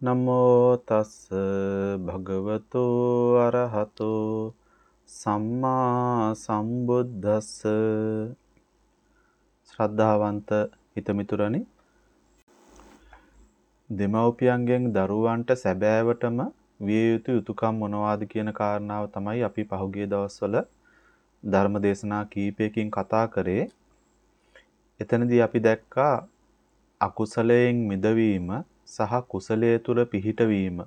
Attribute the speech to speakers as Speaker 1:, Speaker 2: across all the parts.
Speaker 1: නමෝ තස් භගවතු අරහතෝ සම්මා සම්බුද්දස්ස ශ්‍රද්ධාවන්ත හිතමිතුරනි දෙමව්පියන්ගෙන් දරුවන්ට සැබෑවටම විය යුතු යුතුයකම් මොනවාද කියන කාරණාව තමයි අපි පහුගිය දවස්වල ධර්ම දේශනා කීපයකින් කතා කරේ. එතනදී අපි දැක්කා අකුසලයෙන් මිදවීම සහ කුසලයේ තුල පිහිටවීම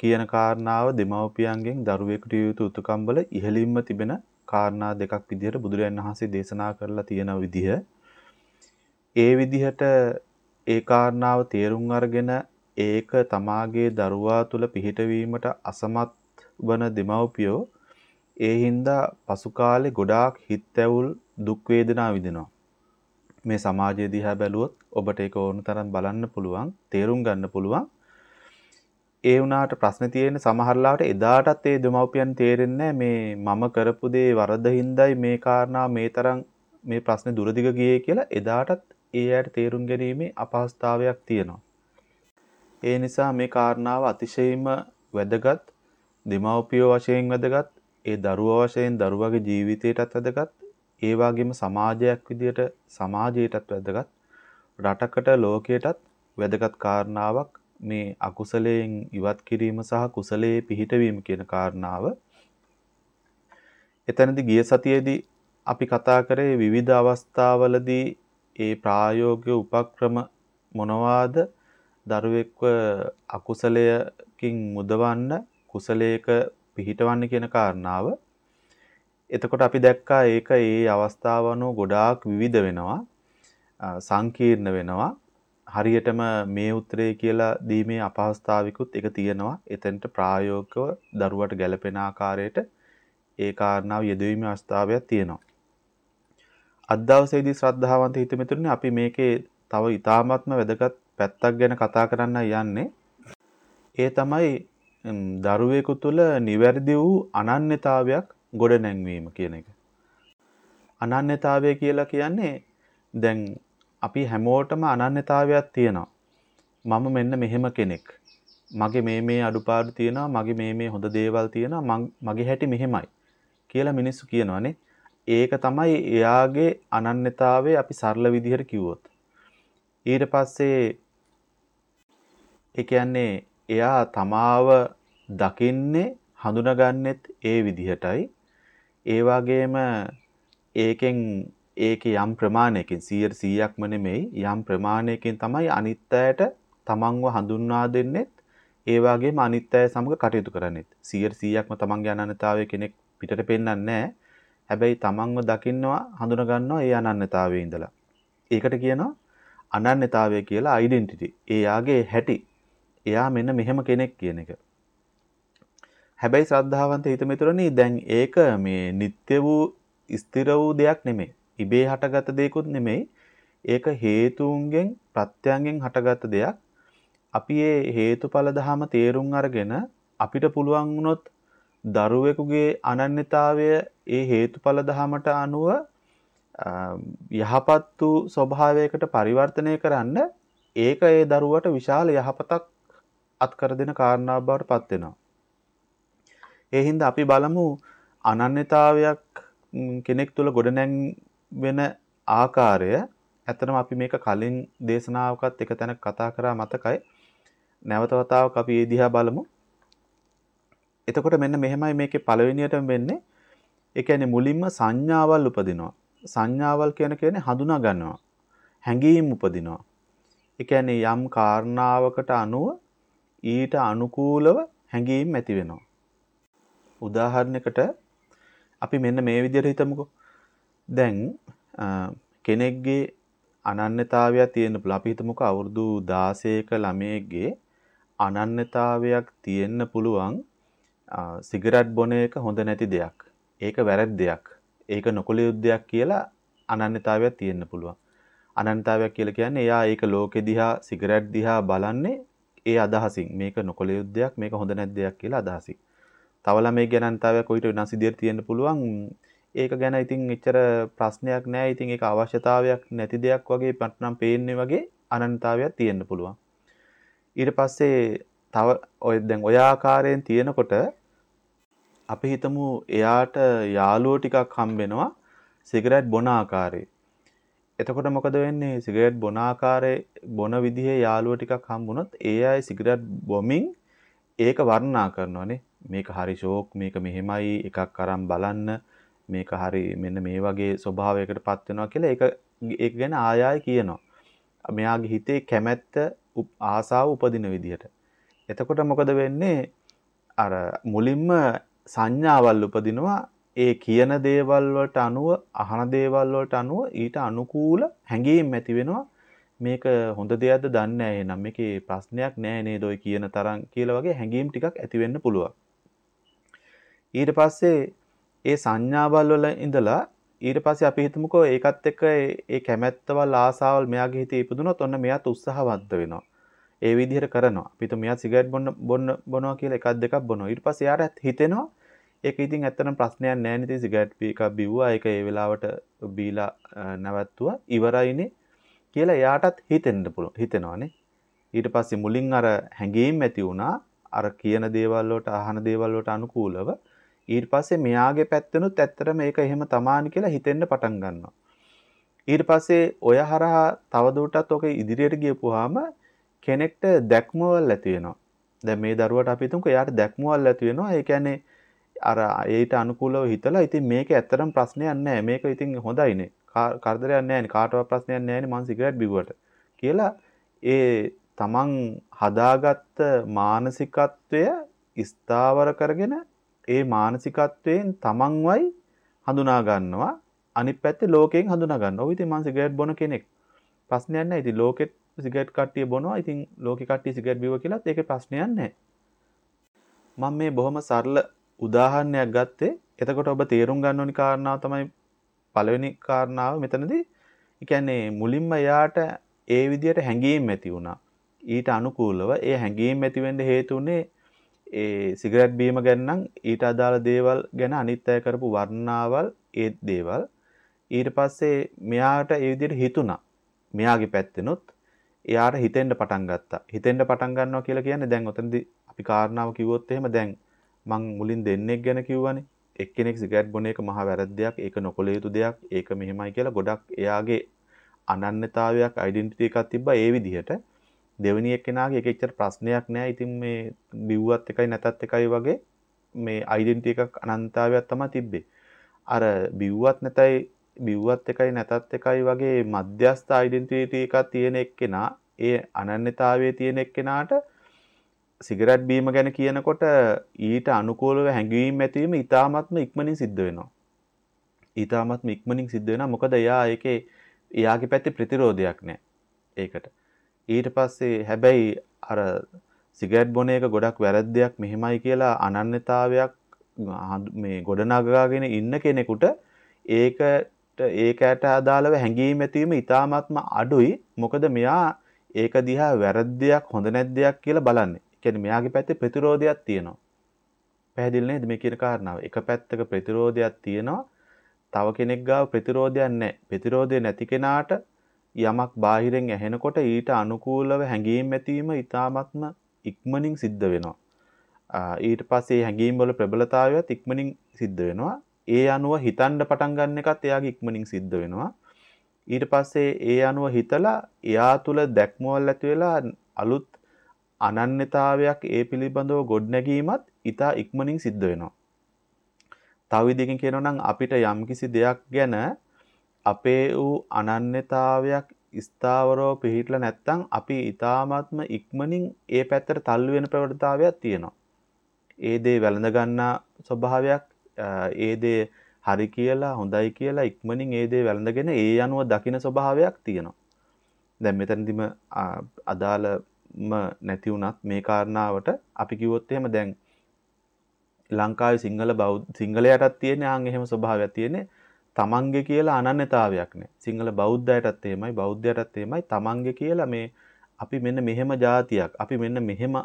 Speaker 1: කියන කාරණාව දෙමව්පියන්ගෙන් දරුවෙකුට යුතු උතුකම් වල ඉහළින්ම තිබෙන කාරණා දෙකක් විදිහට බුදුරජාණන් වහන්සේ දේශනා කරලා තියෙන විදිහ. ඒ විදිහට ඒ කාරණාව තේරුම් අරගෙන ඒක තමාගේ දරුවා තුල පිහිටවීමට අසමත් වන දෙමව්පියෝ ඒ හින්දා පසු කාලේ ගොඩාක් හිත් ඇවුල් දුක් වේදනා විඳිනවා. මේ සමාජය දිහා බැලුවොත් ඔබට ඒක ඕන තරම් බලන්න පුළුවන්, තේරුම් ගන්න පුළුවන්. ඒ වුණාට ප්‍රශ්නේ තියෙන්නේ සමහරලාට එදාටත් ඒ දෙමව්පියන් තේරෙන්නේ මේ මම කරපු දේ වරදින්දයි මේ කාරණා මේ තරම් මේ ප්‍රශ්නේ දුරදිග ගියේ කියලා එදාටත් ඒ අයට තේරුම් ගැනීමේ අපහසුතාවයක් තියෙනවා. ඒ නිසා මේ කාරණාව අතිශයින්ම වැදගත් දෙමව්පියෝ වශයෙන් වැදගත් ඒ දරුවා වශයෙන් දරුවගේ ජීවිතයටත් වැදගත් ඒ වගේම සමාජයක් විදියට සමාජයටත් වැදගත් රටකට ලෝකයටත් වැදගත් කාරණාවක් මේ අකුසලයෙන් ඉවත් කිරීම සහ කුසලයේ පිහිටවීම කියන කාරණාව. එතනදී ගිය සතියේදී අපි කතා කරේ විවිධ අවස්ථාවලදී ඒ ප්‍රායෝගික උපක්‍රම මොනවාද දරුවෙක්ව අකුසලයකින් මුදවන්න කුසලයක පිහිටවන්න කියන කාරණාව එතකොට අපි දැක්කා ඒක ඒ අවස්ථාව අනුව ගොඩාක් විවිධ වෙනවා. සංකීර්ණ වෙනවා. හරියටම මේ උත්තරේ කියලා දීමේ අපහසුතාවිකුත් එක තියෙනවා. එතෙන්ට ප්‍රායෝගිකව දරුවට ගැළපෙන ආකාරයට ඒ කාරණාව යෙදවීමේ අවස්ථාවයක් තියෙනවා. අද දවසේදී ශ්‍රද්ධාවන්ත හිතමිතුරුනි අපි මේකේ තව ඊ타ත්ම වැදගත් පැත්තක් ගැන කතා කරන්න යන්නේ. ඒ තමයි දරුවෙකු තුළ නිවැරදි වූ අනන්‍යතාවයක් ගොඩ නැංවීම කියන එක. අනන්‍යතාවය කියලා කියන්නේ දැන් අපි හැමෝටම අනන්‍යතාවයක් තියෙනවා. මම මෙන්න මෙහෙම කෙනෙක්. මගේ මේ මේ අඩුපාඩු තියෙනවා, මගේ මේ මේ හොඳ දේවල් තියෙනවා, මගේ හැටි මෙහෙමයි කියලා මිනිස්සු කියනවානේ. ඒක තමයි එයාගේ අනන්‍යතාවය අපි සරල විදිහට කිව්වොත්. ඊට පස්සේ ඒ කියන්නේ එයා තමාව දකින්නේ හඳුනගන්නෙත් ඒ විදිහටයි ඒ වගේම ඒකෙන් ඒකේ යම් ප්‍රමාණයකින් 100%ක්ම නෙමෙයි යම් ප්‍රමාණයකින් තමයි අනිත් අයට තමන්ව හඳුන්වා දෙන්නෙත් ඒ වගේම අනිත් අය සමග කටයුතු කරන්නෙත් 100%ක්ම තමන්ගේ අනන්‍යතාවය කෙනෙක් පිටට පෙන්වන්නේ නැහැ. හැබැයි තමන්ව දකින්නවා හඳුන ගන්නවා ඒ අනන්‍යතාවයේ ඉඳලා. ඒකට කියනවා අනන්‍යතාවය කියලා ඩෙන්ටිටි. ඒ යාගේ හැටි. එයා මෙන්න මෙහෙම කෙනෙක් කියන එක. හැබැයි ශ්‍රද්ධාවන්ත හිත මිතුරනි දැන් ඒක මේ නিত্য වූ ස්ථිර වූ දෙයක් නෙමෙයි. ඉබේ හටගත් දෙයක්ුත් නෙමෙයි. ඒක හේතුන්ගෙන් ප්‍රත්‍යයන්ගෙන් හටගත් දෙයක්. අපි මේ හේතුඵල ධහම තේරුම් අරගෙන අපිට පුළුවන් වුණොත් දරුවෙකුගේ අනන්‍යතාවය ඒ හේතුඵල ධහමට අනුව යහපත් වූ ස්වභාවයකට පරිවර්තනය කරන්න ඒක ඒ දරුවට විශාල යහපතක් අත්කර දෙන කාරණාවක් බවට පත් වෙනවා. ඒ හින්දා අපි බලමු අනන්‍යතාවයක් කෙනෙක් තුළ ගොඩනැන් වෙන ආකාරය. ඇත්තටම අපි මේක කලින් දේශනාවකත් එක තැනක කතා කරා මතකයි. නැවත වතාවක් අපි ඒ දිහා බලමු. එතකොට මෙන්න මෙහෙමයි මේකේ පළවෙනියටම වෙන්නේ. ඒ කියන්නේ මුලින්ම සංඥාවල් උපදිනවා. සංඥාවල් කියන කියන්නේ හඳුනා ගන්නවා. හැඟීම් උපදිනවා. ඒ කියන්නේ යම් කාරණාවකට අනුව ඊට අනුකූලව හැඟීම් ඇති වෙනවා. උදාහරණයකට අපි මෙන්න මේ විදිහට හිතමුකෝ. දැන් කෙනෙක්ගේ අනන්‍යතාවයක් තියෙන්න පුළුවන්. අපි හිතමුකෝ අවුරුදු 16ක ළමයෙක්ගේ අනන්‍යතාවයක් තියෙන්න පුළුවන් සිගරට් බොන එක හොඳ නැති දෙයක්. ඒක වැරද්දයක්. ඒක නොකළ යුද්ධයක් කියලා අනන්‍යතාවයක් තියෙන්න පුළුවන්. අනන්‍යතාවයක් කියලා කියන්නේ එයා ඒක ලෝකෙ දිහා සිගරට් දිහා බලන්නේ ඒ අදහසින් මේක නොකළ යුද්ධයක් මේක හොඳ නැති දෙයක් කියලා අදහසින්. තව ළමයි ගැනන්තාවයක් කොයිට වෙනස් විදියට තියෙන්න පුළුවන්. ඒක ගැන ඉතින් එච්චර ප්‍රශ්නයක් නෑ. ඉතින් ඒක අවශ්‍යතාවයක් නැති දෙයක් වගේ පටනම් පේන්නේ වගේ අනන්තතාවයක් තියෙන්න පුළුවන්. ඊට පස්සේ තව ඔය දැන් ඔය ආකාරයෙන් තියෙනකොට අපි හිතමු එයාට යාළුවෝ ටිකක් හම්බෙනවා සිගරට් බොන ආකාරයේ. එතකොට මොකද වෙන්නේ? සිගරට් බොන ආකාරයේ බොන විදිහේ යාළුවෝ ටිකක් හම්බුනොත් ඒ අය සිගරට් බොමින් ඒක වර්ණනා කරනවානේ. මේක හරි ෂෝක් මේක මෙහෙමයි එකක් අරන් බලන්න මේක හරි මෙන්න මේ වගේ ස්වභාවයකටපත් වෙනවා කියලා ඒක ඒක ගැන ආය ආය කියනවා. මෙයාගේ හිතේ කැමැත්ත ආසාව උපදින විදිහට. එතකොට මොකද වෙන්නේ? අර මුලින්ම සංඥාවල් උපදිනවා ඒ කියන දේවල් වලට අනුව අහන දේවල් වලට අනුව ඊට අනුකූල හැඟීම් ඇති වෙනවා මේක හොඳ දෙයක්ද දන්නේ නැහැ එහෙනම් මේකේ ප්‍රශ්නයක් නැහැ නේද ඔය කියන තරම් කියලා වගේ හැඟීම් ටිකක් ඇති වෙන්න පුළුවන් ඊට පස්සේ ඒ සංඥාවල් වල ඉඳලා ඊට පස්සේ අපි හිතමුකෝ ඒකත් එක්ක ඒ කැමැත්තවල් ආසාවල් මෙයාගේ හිතේ ඉපදුනොත් ඔන්න මෙයාත් උත්සාහවන්ත වෙනවා. ඒ විදිහට කරනවා. අපි හිතමු මෙයා සිගරට් බොන්න බොන්න බොනවා කියලා එකක් දෙකක් බොනවා. ඊට පස්සේ එයාට හිතෙනවා ඒක ඉතින් ඇත්තටම ප්‍රශ්නයක් නෑ නේ ඉතින් සිගරට් එකක් බිව්වා. ඒක ඒ වෙලාවට බීලා නැවැත්තුවා. ඉවරයිනේ කියලා එයාටත් හිතෙන්න පුළුවන්. හිතෙනවානේ. ඊට පස්සේ මුලින් අර හැඟීම් ඇති වුණා. අර කියන දේවල් වලට අහන දේවල් වලට අනුකූලව ඊට පස්සේ මෙයාගේ පැත්තෙනුත් ඇත්තටම මේක එහෙම තමානි කියලා හිතෙන්න පටන් ගන්නවා. ඊට පස්සේ ඔය හරහා තවදුරටත් ඔක ඉදිරියට ගියපුවාම කෙනෙක්ට දැක්මවල් ඇති වෙනවා. දැන් මේ දරුවට අපි හිතමුකෝ එයාට දැක්මවල් ඇති වෙනවා. ඒ කියන්නේ අර ඒට අනුකූලව හිතලා ඉතින් මේක ඇත්තටම ප්‍රශ්නයක් නෑ. මේක ඉතින් හොඳයිනේ. කරදරයක් නෑනේ. කාටවත් ප්‍රශ්නයක් නෑනේ මං සිගරට් බිව්වට කියලා ඒ තමන් හදාගත්ත මානසිකත්වය ස්ථාවර කරගෙන ඒ මානසිකත්වයෙන් තමන්වයි හඳුනා ගන්නවා අනිත් පැත්තේ ලෝකයෙන් හඳුනා ගන්නවා. ඔය ඉතින් මං සිගරට් බොන කෙනෙක්. ප්‍රශ්නයක් නැහැ. ඉතින් ලෝකෙත් සිගරට් කට්ටිය බොනවා. ඉතින් ලෝකෙ කට්ටිය සිගරට් බිව්වා කියලාත් ඒකේ ප්‍රශ්නයක් නැහැ. මම මේ බොහොම සරල උදාහරණයක් ගත්තේ. එතකොට ඔබ තේරුම් ගන්න ඕනි කාරණාව තමයි පළවෙනි කාරණාව මෙතනදී. ඒ කියන්නේ මුලින්ම එයාට ඒ විදිහට හැඟීම් ඇති වුණා. ඊට අනුකූලව ඒ හැඟීම් ඇති වෙන්න හේතු උනේ ඒ සිගරට් බීම ගැන නම් ඊට අදාළ දේවල් ගැන අනිත් අය කරපු වර්ණනාවල් ඒ දේවල් ඊට පස්සේ මෙයාට ඒ විදිහට හිතුණා. මෙයාගේ පැත්තෙනුත් එයාට හිතෙන්න පටන් ගත්තා. හිතෙන්න පටන් ගන්නවා කියලා කියන්නේ දැන් ඔතනදී අපි කාරණාව කිව්වොත් එහෙම දැන් මං මුලින් දෙන්නෙක් ගැන කිව්වනේ. එක්කෙනෙක් සිගරට් බොන එක මහා වැරද්දයක්. ඒක නොකළ යුතු දෙයක්. ඒක මෙහෙමයි කියලා ගොඩක් එයාගේ අනන්‍යතාවයක් ඩෙන්ටිටි එකක් තිබ්බා ඒ විදිහට. දෙවෙනි එක්කෙනාගේ ඒක එච්චර ප්‍රශ්නයක් නෑ. ඉතින් මේ බිව්වත් එකයි නැතත් එකයි වගේ මේ ඩෙන්ටිටි එකක් අනන්තතාවයක් තමයි තිබ්බේ. අර බිව්වත් නැතයි බිව්වත් එකයි නැතත් එකයි වගේ මධ්‍යස්ථ ඩෙන්ටිටි එකක් තියෙන එක්කෙනා ඒ අනන්‍යතාවයේ තියෙන එක්කෙනාට සිගරට් බීම ගැන කියනකොට ඊට අනුකූලව හැඟවීම් ඇතිවීම ඉතාමත්ම ඉක්මනින් සිද්ධ වෙනවා. ඉතාමත්ම ඉක්මනින් සිද්ධ වෙනවා. මොකද එයා ඒකේ එයාගේ පැත්තේ ප්‍රතිරෝධයක් නැහැ. ඒකට. ඊට පස්සේ හැබැයි අර සිගරට් බොන එක ගොඩක් වැරද්දයක් මෙහෙමයි කියලා අනන්‍යතාවයක් මේ ගොඩනගාගෙන ඉන්න කෙනෙකුට ඒකට ඒකට අදාළව හැඟීම් ඇතිවීම ඉතාමත්ම අඩුයි මොකද මෙයා ඒක දිහා වැරද්දයක් හොඳ නැද්දයක් කියලා බලන්නේ. කියන්නේ මෙයාගේ පැත්තේ ප්‍රතිරෝධයක් තියෙනවා. පැහැදිලි නේද මේ කියන කාරණාව? එක පැත්තක ප්‍රතිරෝධයක් තියෙනවා. තව කෙනෙක් ගාව ප්‍රතිරෝධයක් නැහැ. ප්‍රතිරෝධය නැති කෙනාට යමක් බාහිරෙන් ඇහෙනකොට ඊට අනුකූලව හැඟීම් ඇතිවීම ඉතාමත්ම ඉක්මනින් සිද්ධ වෙනවා. ඊට පස්සේ හැඟීම් වල ප්‍රබලතාවයත් ඉක්මනින් සිද්ධ වෙනවා. ඒ අනුව හිතන්න පටන් ගන්න එකත් එයාගේ ඉක්මනින් සිද්ධ වෙනවා. ඊට පස්සේ ඒ අනුව හිතලා එයා තුල දැක්මවල් ඇති වෙලා අලුත් අනන්‍යතාවයක් ඒ පිළිබඳව ගොඩනැගීමත් ඊට ඉක්මනින් සිද්ධ වෙනවා. තව විදිහකින් කියනවා නම් අපිට යම්කිසි දෙයක් ගැන අපේ වූ අනන්‍යතාවයක් ස්ථාවරව පිහිටලා නැත්නම් අපි ඊ타මාත්ම ඉක්මනින් ඒ පැත්තට තල්ලු වෙන ප්‍රවණතාවයක් තියෙනවා. ඒ දේ වැළඳ ගන්නා ස්වභාවයක් ඒ දේ හරි කියලා හොඳයි කියලා ඉක්මනින් ඒ දේ වැළඳගෙන ඒ අනුව දකින ස්වභාවයක් තියෙනවා. දැන් මෙතනදිම අදාළම නැති වුණත් මේ කාරණාවට අපි කිව්වොත් එහෙම දැන් ලංකාවේ සිංහල බෞද්ධ සිංහලයටත් තියෙන ආන් එහෙම ස්වභාවයක් තියෙන්නේ තමන්ගේ කියලා අනන්‍යතාවයක් නෑ. සිංහල බෞද්ධයටත් එහෙමයි බෞද්ධයටත් එහෙමයි තමන්ගේ කියලා මේ අපි මෙන්න මෙහෙම જાතියක්. අපි මෙන්න මෙහෙම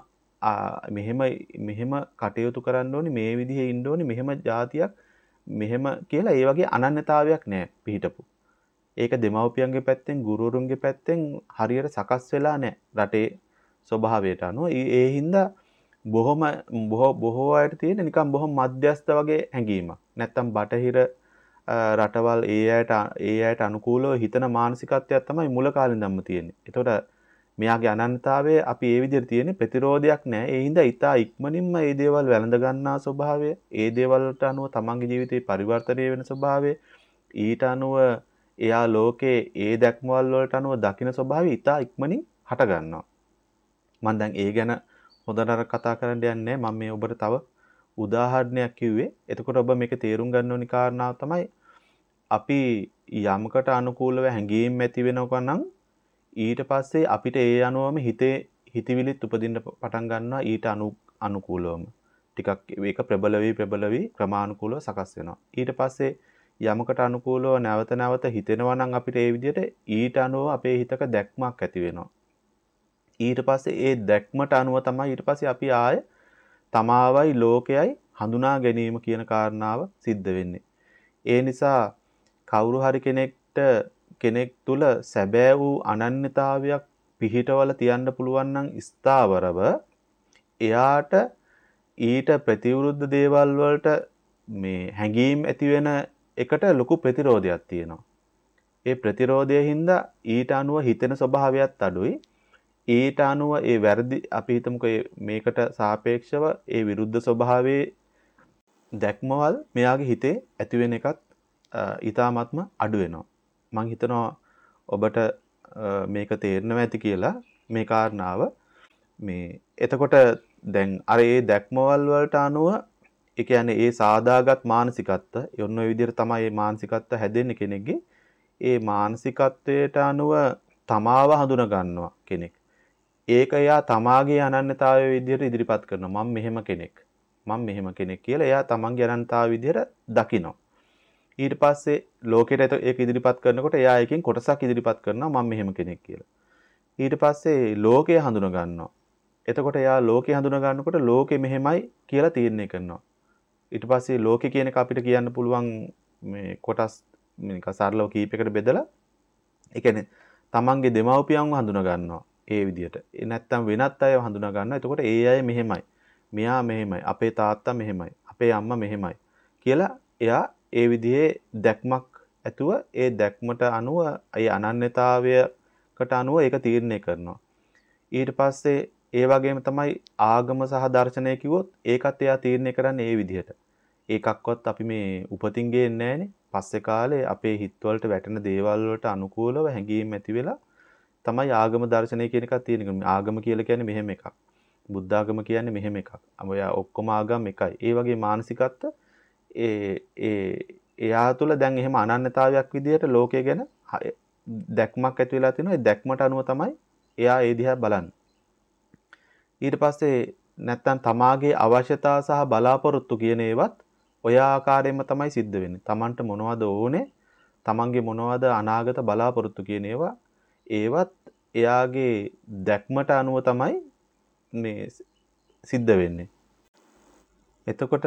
Speaker 1: මෙහෙම මෙහෙම කටයුතු කරන්න ඕනි මේ විදිහේ ඉන්න ඕනි මෙහෙම જાතියක් මෙහෙම කියලා ඒ වගේ අනන්‍යතාවයක් නෑ පිහිටපු. ඒක දෙමව්පියන්ගේ පැත්තෙන් ගුරුවරුන්ගේ පැත්තෙන් හරියට සකස් වෙලා නෑ. රටේ ස්වභාවයට අනුව ඒ හින්දා බොහොම බොහෝ බොහෝ අයට තියෙන නිකන් බොහොම මධ්‍යස්ත වගේ හැඟීමක්. නැත්තම් බටහිර රටවල් ඒ අයට ඒ අයට අනුකූලව හිතන මානසිකත්වයක් තමයි මුල කාලේ ඉඳන්ම තියෙන්නේ. ඒතකොට මෙයාගේ අනන්‍යතාවය අපි ඒ විදිහට තියෙන්නේ ප්‍රතිරෝධයක් නැහැ. ඒ හින්දා ඊට ඉක්මනින්ම මේ දේවල් වැළඳ ගන්නා ස්වභාවය, ඒ දේවල්ට අනුව තමන්ගේ ජීවිතේ පරිවර්තනය වෙන ස්වභාවය, ඊට අනුව එයා ලෝකේ ඒ දැක්මවල වලට අනුව දකින ස්වභාවය ඊට ඉක්මනින් හට ගන්නවා. මම දැන් ඒ ගැන හොඳට කතා කරන්න යන්නේ මම මේ ඔබට තව උදාහරණයක් කිව්වේ. එතකොට ඔබ මේක තේරුම් ගන්න ඕනි කාරණාව තමයි අපි යමකට අනුකූලව හැඟීම් ඇති වෙනවා නම් ඊට පස්සේ අපිට ඒ අනුවම හිතේ හිතවිලිත් උපදින්න පටන් ගන්නවා ඊට අනු අනුකූලවම. ටිකක් ඒක ප්‍රබල වී ප්‍රබල වී ක්‍රමානුකූලව සකස් වෙනවා. ඊට පස්සේ යමකට අනුකූලව නැවත නැවත හිතෙනවා නම් අපිට ඒ විදිහට ඊට අනුව අපේ හිතක දැක්මක් ඇති වෙනවා. ඊට පස්සේ ඒ දැක්මට අනුව තමයි ඊට පස්සේ අපි ආය තමාවයි ලෝකයයි හඳුනා ගැනීම කියන කාරණාව සිද්ධ වෙන්නේ. ඒ නිසා කවුරු හරි කෙනෙක්ට කෙනෙක් තුල සැබෑ වූ අනන්‍යතාවයක් පිහිටවල තියන්න පුළුවන් නම් ස්ථාවරව එයාට ඊට ප්‍රතිවිරුද්ධ දේවල් වලට මේ හැඟීම් ඇති වෙන එකට ලොකු ප්‍රතිරෝධයක් තියෙනවා. ඒ ප්‍රතිරෝධය හින්දා ඊට අනුව හිතෙන ස්වභාවයත් අඩුයි. ඊට අනුව ඒ වැරදි අපි හිතමුකෝ මේකට සාපේක්ෂව ඒ විරුද්ධ ස්වභාවයේ දැක්මවල් මෙයාගේ හිතේ ඇති වෙන එකත් ඊ타ත්ම අඩු වෙනවා. මං හිතනවා ඔබට මේක තේරෙනවා ඇති කියලා මේ කාරණාව මේ එතකොට දැන් අර ඒ දැක්මවල් වලට අනුව ඒ කියන්නේ ඒ සාදාගත් මානසිකත්ව යොන්න ඔය විදිහට තමයි මේ මානසිකත්ව හැදෙන්නේ කෙනෙක්ගේ ඒ මානසිකත්වයට අනුව තමාව හඳුන ගන්නවා කෙනෙක්. ඒක එයා තමාගේ අනන්‍යතාවය විදිහට ඉදිරිපත් කරනවා. මම මෙහෙම කෙනෙක්. මම මෙහෙම කෙනෙක් කියලා එයා තමන්ගේ අනන්‍යතාවය විදිහට දකිනවා. ඊට පස්සේ ලෝකෙට ඒක ඉදිරිපත් කරනකොට එයා එකෙන් කොටසක් ඉදිරිපත් කරනවා මම මෙහෙම කෙනෙක් කියලා. ඊට පස්සේ ලෝකය හඳුන ගන්නවා. එතකොට එයා ලෝකය හඳුන ගන්නකොට ලෝකෙ මෙහෙමයි කියලා තීරණය කරනවා. ඊට පස්සේ ලෝකෙ කියන එක අපිට කියන්න පුළුවන් මේ කොටස් මේක සරලව කීපයකට බෙදලා ඒ කියන්නේ තමන්ගේ දෙමව්පියන්ව හඳුන ගන්නවා ඒ විදිහට. ඒ නැත්තම් වෙනත් අයව හඳුන ගන්නවා. එතකොට ඒ අය මෙහෙමයි. මෙයා මෙහෙමයි. අපේ තාත්තා මෙහෙමයි. අපේ අම්මා මෙහෙමයි. කියලා එයා ඒ විදිහේ දැක්මක් ඇතුව ඒ දැක්මට අනුව ඒ අනන්‍යතාවයකට අනුව ඒක තීරණය කරනවා. ඊට පස්සේ ඒ වගේම තමයි ආගම සහ දර්ශනය කිව්වොත් ඒකත් එයා තීරණය කරන්නේ ඒ විදිහට. ඒකක්වත් අපි මේ උපතින් ගේන්නේ නැහනේ. පස්සේ කාලේ අපේ හිතවලට වැටෙන දේවල් වලට අනුකූලව හැඟීම් ඇති වෙලා තමයි ආගම දර්ශනය කියන එකක් තියෙන්නේ. ආගම කියලා කියන්නේ මෙහෙම එකක්. බුද්ධාගම කියන්නේ මෙහෙම එකක්. අම ඔක්කොම ආගම් එකයි. ඒ වගේ මානසිකත්ව ඒ ඒ එයා තුළ දැන් එහෙම අනන්‍යතාවයක් විදිහට ලෝකය ගැන දැක්මක් ඇති වෙලා තිනවා. ඒ දැක්මට අනුව තමයි එයා ඒ දිහා බලන්නේ. ඊට පස්සේ නැත්තම් තමාගේ අවශ්‍යතා සහ බලාපොරොත්තු කියන ඒවත් ඔය ආකාරයෙන්ම තමයි සිද්ධ වෙන්නේ. Tamanට මොනවද ඕනේ? Tamanගේ මොනවද අනාගත බලාපොරොත්තු කියන ඒවා ඒවත් එයාගේ දැක්මට අනුව තමයි මේ සිද්ධ වෙන්නේ. එතකොට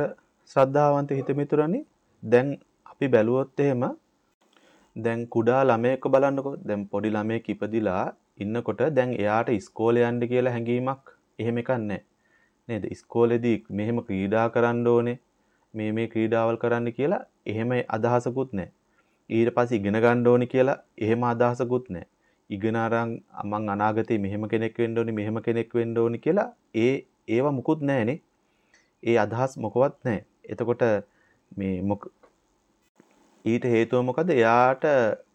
Speaker 1: ශ්‍රද්ධාවන්ත හිතමිතුරනි දැන් අපි බැලුවොත් එහෙම දැන් කුඩා ළමයෙක්ව බලන්නකෝ. දැන් පොඩි ළමයෙක් ඉපදිලා ඉන්නකොට දැන් එයාට ඉස්කෝලේ යන්න කියලා හැඟීමක් එහෙම එකක් නැහැ. නේද? ඉස්කෝලේදී මෙහෙම ක්‍රීඩා කරන්න ඕනේ. මේ මේ ක්‍රීඩාවල් කරන්න කියලා එහෙම අදහසකුත් නැහැ. ඊට පස්සේ ඉගෙන ගන්න ඕනේ කියලා එහෙම අදහසකුත් නැහැ. ඉගෙන අරන් මං අනාගතේ මෙහෙම කෙනෙක් වෙන්න ඕනේ මෙහෙම කෙනෙක් වෙන්න ඕනේ කියලා ඒ ඒවා මුකුත් නැහනේ ඒ අදහස් මොකවත් නැහැ. එතකොට මේ මොක ඊට හේතුව මොකද? එයාට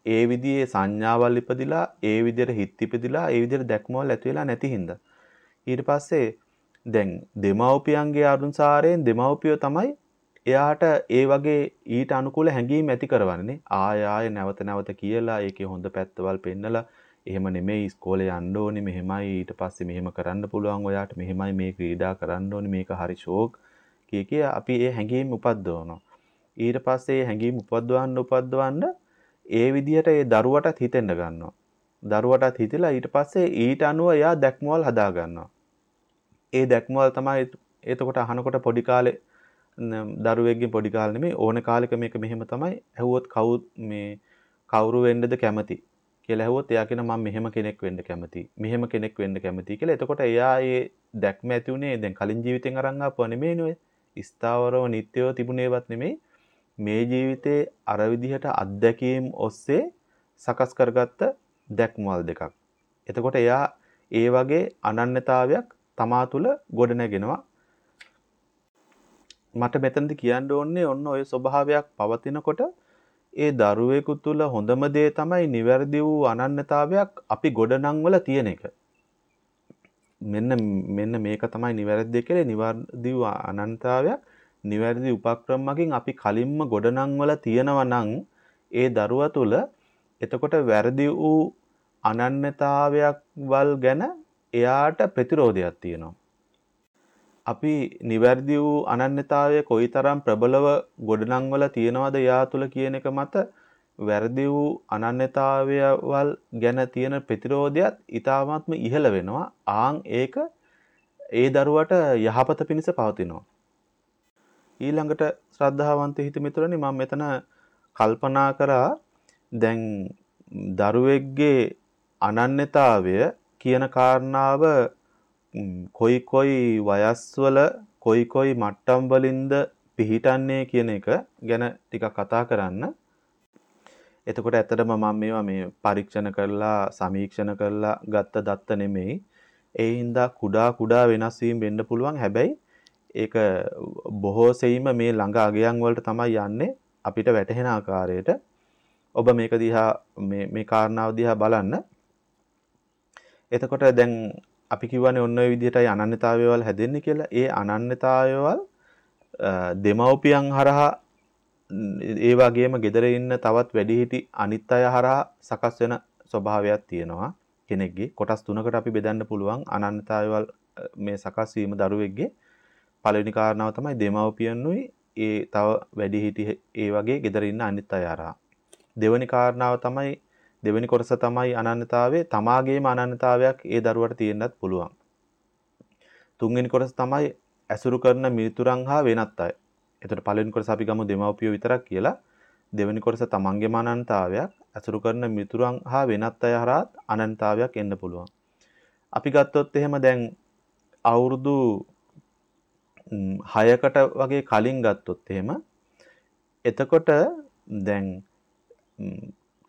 Speaker 1: ඒ විදිහේ සංඥාවල් ඉපදිලා, ඒ විදිහට හිත ඉපදිලා, ඒ විදිහට දැක්මවල් ඇති වෙලා නැති හින්දා. ඊට පස්සේ දැන් දෙමව්පියන්ගේ අනුසාරයෙන් දෙමව්පියෝ තමයි එයාට ඒ වගේ ඊට අනුකූල හැඟීම් ඇති කරවන්නේ. ආය ආය නැවත නැවත කියලා ඒකේ හොඳ පැත්තවල් පෙන්නලා එහෙම නෙමෙයි ඉස්කෝලේ යන්න ඕනේ මෙහෙමයි ඊට පස්සේ මෙහෙම කරන්න පුළුවන් ඔයාට මෙහෙමයි මේ ක්‍රීඩා කරන්න ඕනේ මේක හරි ෂෝක් කිය කිය අපි ඒ හැඟීම් උපද්දවනවා. ඊට පස්සේ ඒ හැඟීම් උපද්දවන්න උපද්දවන්න ඒ විදිහට ඒ දරුවටත් හිතෙන්න ගන්නවා. දරුවටත් හිතලා ඊට පස්සේ ඊට අනුව එයා දැක්මවල් හදා ගන්නවා. ඒ දැක්මවල් තමයි එතකොට අහනකොට පොඩි කාලේ දරුවෙක්ගේ පොඩි කාලේ නෙමෙයි ඕන කාලෙක මේක මෙහෙම තමයි ඇහුවොත් කවුද මේ කවුරු වෙන්නද කැමති කියලා ඇහුවොත් එයා කියන මම මෙහෙම කෙනෙක් වෙන්න කැමතියි. මෙහෙම කෙනෙක් වෙන්න කැමතියි කියලා. එතකොට එයා ඒ දැක්ම ඇති උනේ දැන් කලින් ජීවිතෙන් අරන් ආපුවා නෙමෙයිනේ. ස්ථාවරව නිට්ටයව තිබුණේවත් නෙමෙයි. මේ ජීවිතේ අර විදිහට අත්දැකීම් ඔස්සේ සකස් කරගත්ත දැක්මවල් දෙකක්. එතකොට එයා ඒ වගේ අනන්‍යතාවයක් තමා තුළ ගොඩනගෙනවා. මට මෙතනදි කියන්න ඕනේ ඔන්න ඔය ස්වභාවයක් පවතිනකොට ඒ දරුවෙකු තුළ හොඳම දේ තමයි නිවැරදි වූ අනන්‍යතාවයක් අපි ගොඩනංවල තියෙන එක. මෙන්න මෙන්න මේක තමයි නිවැරදි කියලා නිවැරදි වූ අනන්‍යතාවයක් නිවැරදි උපක්‍රමකින් අපි කලින්ම ගොඩනංවල තියෙනවා නම් ඒ දරුවා තුළ එතකොට වැරදි වූ අනන්‍යතාවයක් වල් ගැන එයාට ප්‍රතිරෝධයක් තියෙනවා. අපි නිවැරදි වූ අනන්‍යතාවය කොයිතරම් ප්‍රබලව ගොඩනංවල තියෙනවද යා තුළ කියන එක මත වැරදි වූ අනන්‍යතාවයවල් ගැන තියෙන ප්‍රතිරෝධයත් ඊටාත්ම ඉහළ වෙනවා. ආන් ඒක ඒ දරුවට යහපත පිණිස පවතිනවා. ඊළඟට ශ්‍රද්ධාවන්ත හිත මිතුරනි මම මෙතන කල්පනා කරා දැන් දරුවෙක්ගේ අනන්‍යතාවය කියන කාරණාව කොයි කොයි වයස්වල කොයි කොයි මට්ටම් වලින්ද පිහිටන්නේ කියන එක ගැන ටිකක් කතා කරන්න. එතකොට ඇත්තටම මම මේවා මේ පරීක්ෂණ කරලා සමීක්ෂණ කරලා ගත්ත දත්ත නෙමෙයි. ඒ හින්දා කුඩා කුඩා වෙනස් වීම වෙන්න පුළුවන්. හැබැයි ඒක බොහෝ සෙයින්ම මේ ළඟ අගයන් වලට තමයි යන්නේ අපිට වැටහෙන ආකාරයට. ඔබ මේක දිහා මේ මේ කාරණාව දිහා බලන්න. එතකොට දැන් අපි කිව්වනේ ඔන්න ඔය විදිහටයි අනන්‍යතාවයවල් හැදෙන්නේ කියලා. ඒ අනන්‍යතාවයවල් දෙමව්පියන් හරහා ඒ වගේම gedare ඉන්න තවත් වැඩිහිටි අනිත් අය හරහා සකස් වෙන ස්වභාවයක් තියෙනවා කෙනෙක්ගේ. කොටස් තුනකට අපි බෙදන්න පුළුවන් අනන්‍යතාවයවල් මේ සකස් වීම දරුවෙක්ගේ. පළවෙනි කාරණාව තමයි දෙමව්පියන්ුයි ඒ තව වැඩිහිටි ඒ වගේ gedare ඉන්න අනිත් අය හරහා. දෙවෙනි කාරණාව තමයි දෙවෙනි කොටස තමයි අනන්‍යතාවයේ තමාගේම අනන්‍යතාවයක් ඒ දරුවට තියෙන්නත් පුළුවන්. තුන්වෙනි කොටස තමයි ඇසුරු කරන මිතුරන් හා වෙනත් අය. එතකොට පළවෙනි කොටස අපි ගමු දෙමව්පියෝ විතරක් කියලා. දෙවෙනි කොටස තමන්ගේම අනන්‍යතාවයක් ඇසුරු කරන මිතුරන් හා වෙනත් අය හරහා අනන්‍යතාවයක් එන්න පුළුවන්. අපි ගත්තොත් එහෙම දැන් අවුරුදු 6කට වගේ කලින් ගත්තොත් එහෙම එතකොට දැන්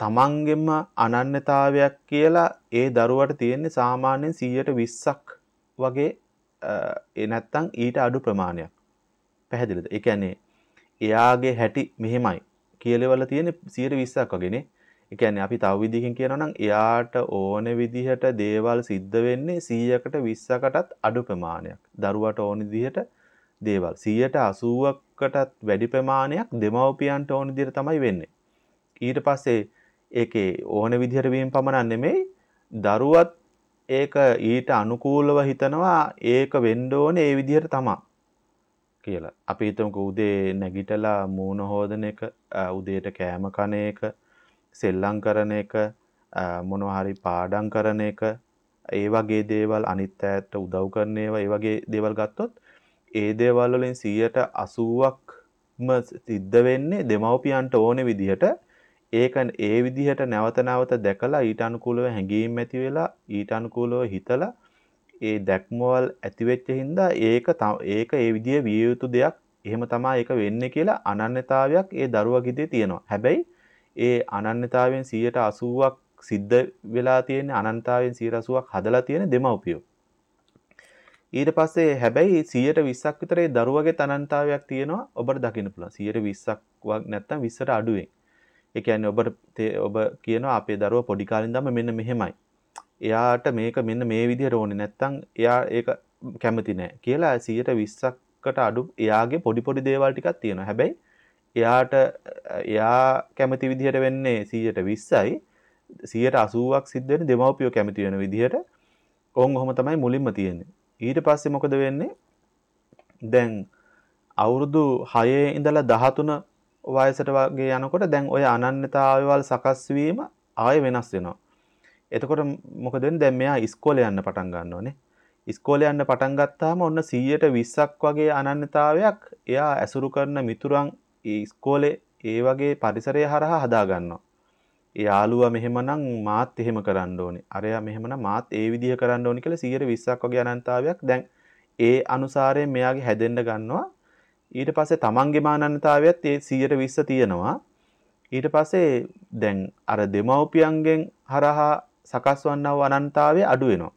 Speaker 1: තමන්ගෙම අනන්‍යතාවයක් කියලා ඒ දරුවට තියෙන්නේ සාමාන්‍යයෙන් 120ක් වගේ ඒ නැත්තම් ඊට අඩු ප්‍රමාණයක්. පැහැදිලිද? ඒ කියන්නේ එයාගේ හැටි මෙහෙමයි කියලවල තියෙන්නේ 120ක් වගේනේ. ඒ කියන්නේ අපි තව විදිහකින් කියනවා නම් එයාට ඕන විදිහට දේවල් සිද්ධ වෙන්නේ 100කට 20කටත් අඩු ප්‍රමාණයක්. දරුවට ඕන විදිහට දේවල් 180කටත් වැඩි ප්‍රමාණයක් දෙමව්පියන්ට ඕන විදිහට තමයි වෙන්නේ. ඊට පස්සේ ඒකේ ඕන විදිහට වීම පමණක් නෙමෙයි දරුවත් ඒක ඊට අනුකූලව හිතනවා ඒක වෙන්න ඕනේ ඒ විදිහට තමයි කියලා. අපි හිතමුකෝ උදේ නැගිටලා මූණ හොදන එක, උදේට කෑම කන එක, සෙල්ලම් කරන එක, මොනවා හරි පාඩම් කරන එක, ඒ වගේ දේවල් අනිත් අයට උදව් කරන ඒවා, ඒ වගේ දේවල් ගත්තොත් ඒ දේවල් වලින් 180ක්ම සිද්ධ වෙන්නේ දෙමව්පියන්ට ඕනේ විදිහට ඒක ඒ විදිහට නැවත නැවත දැකලා ඊට අනුකූලව හැඟීම් ඇති වෙලා ඊට අනුකූලව හිතලා ඒ දැක්මවල් ඇති වෙච්ච හින්දා ඒක ඒක ඒ විදිහේ විය යුතු දෙයක් එහෙම තමයි ඒක වෙන්නේ කියලා අනන්‍යතාවයක් ඒ දරුවගිදී තියෙනවා. හැබැයි ඒ අනන්‍යතාවයෙන් 180ක් සිද්ධ වෙලා තියෙන අනන්‍යතාවයෙන් 180ක් හදලා තියෙන දෙමව්පියෝ. ඊට පස්සේ හැබැයි 120ක් විතර ඒ දරුවගේ අනන්‍යතාවයක් තියෙනවා ඔබට දකින්න පුළුවන්. 120ක් නැත්නම් 20ට අඩුවෙන්. ඒ කියන්නේ ඔබට ඔබ කියනවා අපේ දරුවා පොඩි කාලේ ඉඳන්ම මෙන්න මෙහෙමයි. එයාට මේක මෙන්න මේ විදිහට ඕනේ නැත්තම් එයා ඒක කැමති නෑ කියලා 120කට අඩු එයාගේ පොඩි පොඩි දේවල් ටිකක් තියෙනවා. හැබැයි එයාට එයා කැමති විදිහට වෙන්නේ 120යි 180ක් සිද්ධ වෙන්නේ දෙමව්පියෝ කැමති වෙන විදිහට. ඕන් ඔහොම තමයි මුලින්ම තියෙන්නේ. ඊට පස්සේ මොකද වෙන්නේ? දැන් අවුරුදු 6 ඉඳලා 13 වයසට වගේ යනකොට දැන් ඔය අනන්‍යතාවයවල් සකස් වීම ආයෙ වෙනස් වෙනවා. එතකොට මොකද වෙන්නේ? දැන් මෙයා ඉස්කෝලේ යන්න පටන් ගන්නවනේ. ඉස්කෝලේ යන්න පටන් ගත්තාම ඔන්න 120ක් වගේ අනන්‍යතාවයක් එයා ඇසුරු කරන මිතුරන් ඉස්කෝලේ ඒ වගේ පරිසරය හරහා හදා ගන්නවා. යාළුවා මෙහෙමනම් මාත් එහෙම කරන්න ඕනේ. අරයා මෙහෙමනම් මාත් ඒ විදිහ කරන්න ඕනේ කියලා 120ක් වගේ අනන්තතාවයක් දැන් ඒ අනුසාරයෙන් මෙයාගේ හැදෙන්න ගන්නවා. ඊට පස්සේ තමන්ගේ මානන්‍යතාවයත් ඒ 120 තියෙනවා. ඊට පස්සේ දැන් අර දෙමව්පියන්ගෙන් හරහා සකස් වන්නා වූ අනන්තතාවය අඩු වෙනවා.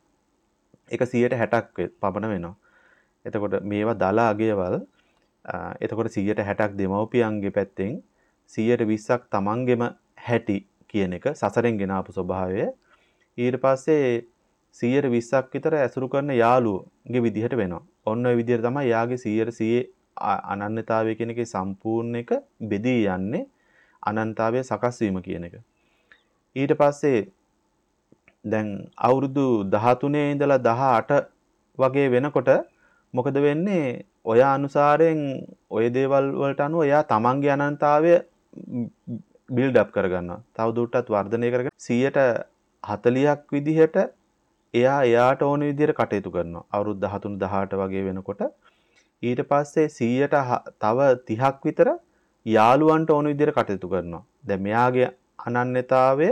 Speaker 1: ඒක 160ක් පමණ වෙනවා. එතකොට මේවා දල අගයවල් එතකොට 160ක් දෙමව්පියන්ගේ පැත්තෙන් 120ක් තමන්ගෙම හැටි කියන එක සසරෙන් ගෙන ආපු ස්වභාවය ඊට පස්සේ 120ක් විතර ඇසුරු කරන යාළුවෝගේ විදිහට වෙනවා. ඔන්න ඔය විදිහට තමයි යාගේ 100 අනන්‍යතාවය කියන එකේ සම්පූර්ණ එක බෙදී යන්නේ අනන්තතාවය සකස් වීම කියන එක. ඊට පස්සේ දැන් අවුරුදු 13 ඉඳලා 18 වගේ වෙනකොට මොකද වෙන්නේ ඔය අනුසාරයෙන් ඔය දේවල් වලට අනුව එයා තමන්ගේ අනන්තතාවය බිල්ඩ් අප් කරගන්නවා. තව දුරටත් වර්ධනය කරගෙන 140ක් විදිහට එයා එයාට ඕන විදිහට කටයුතු කරනවා. අවුරුදු 13 18 වගේ වෙනකොට ඊට පස්සේ 100ට තව 30ක් විතර යාළුවන්ට ඕන විදිහට කටයුතු කරනවා. දැන් මෙයාගේ අනන්‍යතාවය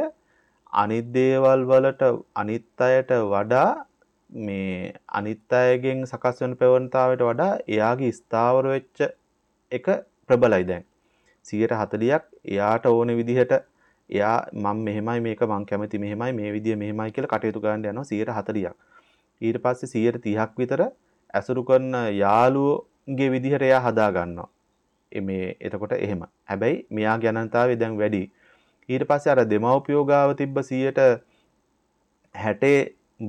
Speaker 1: අනිත් දේවල් වලට අනිත් අයට වඩා මේ අනිත් අයගෙන් සකස් වෙන ප්‍රවණතාවයට වඩා එයාගේ ස්ථාවර වෙච්ච එක ප්‍රබලයි දැන්. 140ක් එයාට ඕන විදිහට එයා මම මෙහෙමයි මේක මං කැමති මෙහෙමයි මේ විදිය මෙහෙමයි කියලා කටයුතු කරන්න යනවා 140ක් ඊට පස්සේ 130ක් විතර ඇසුරු කරන යාළුවෝගේ විදිහට එයා හදා ගන්නවා මේ එතකොට එහෙම. හැබැයි මෙයාගේ අනන්තතාවය දැන් වැඩි. ඊට පස්සේ අර දෙමව්පියෝ ගාව තිබ්බ 60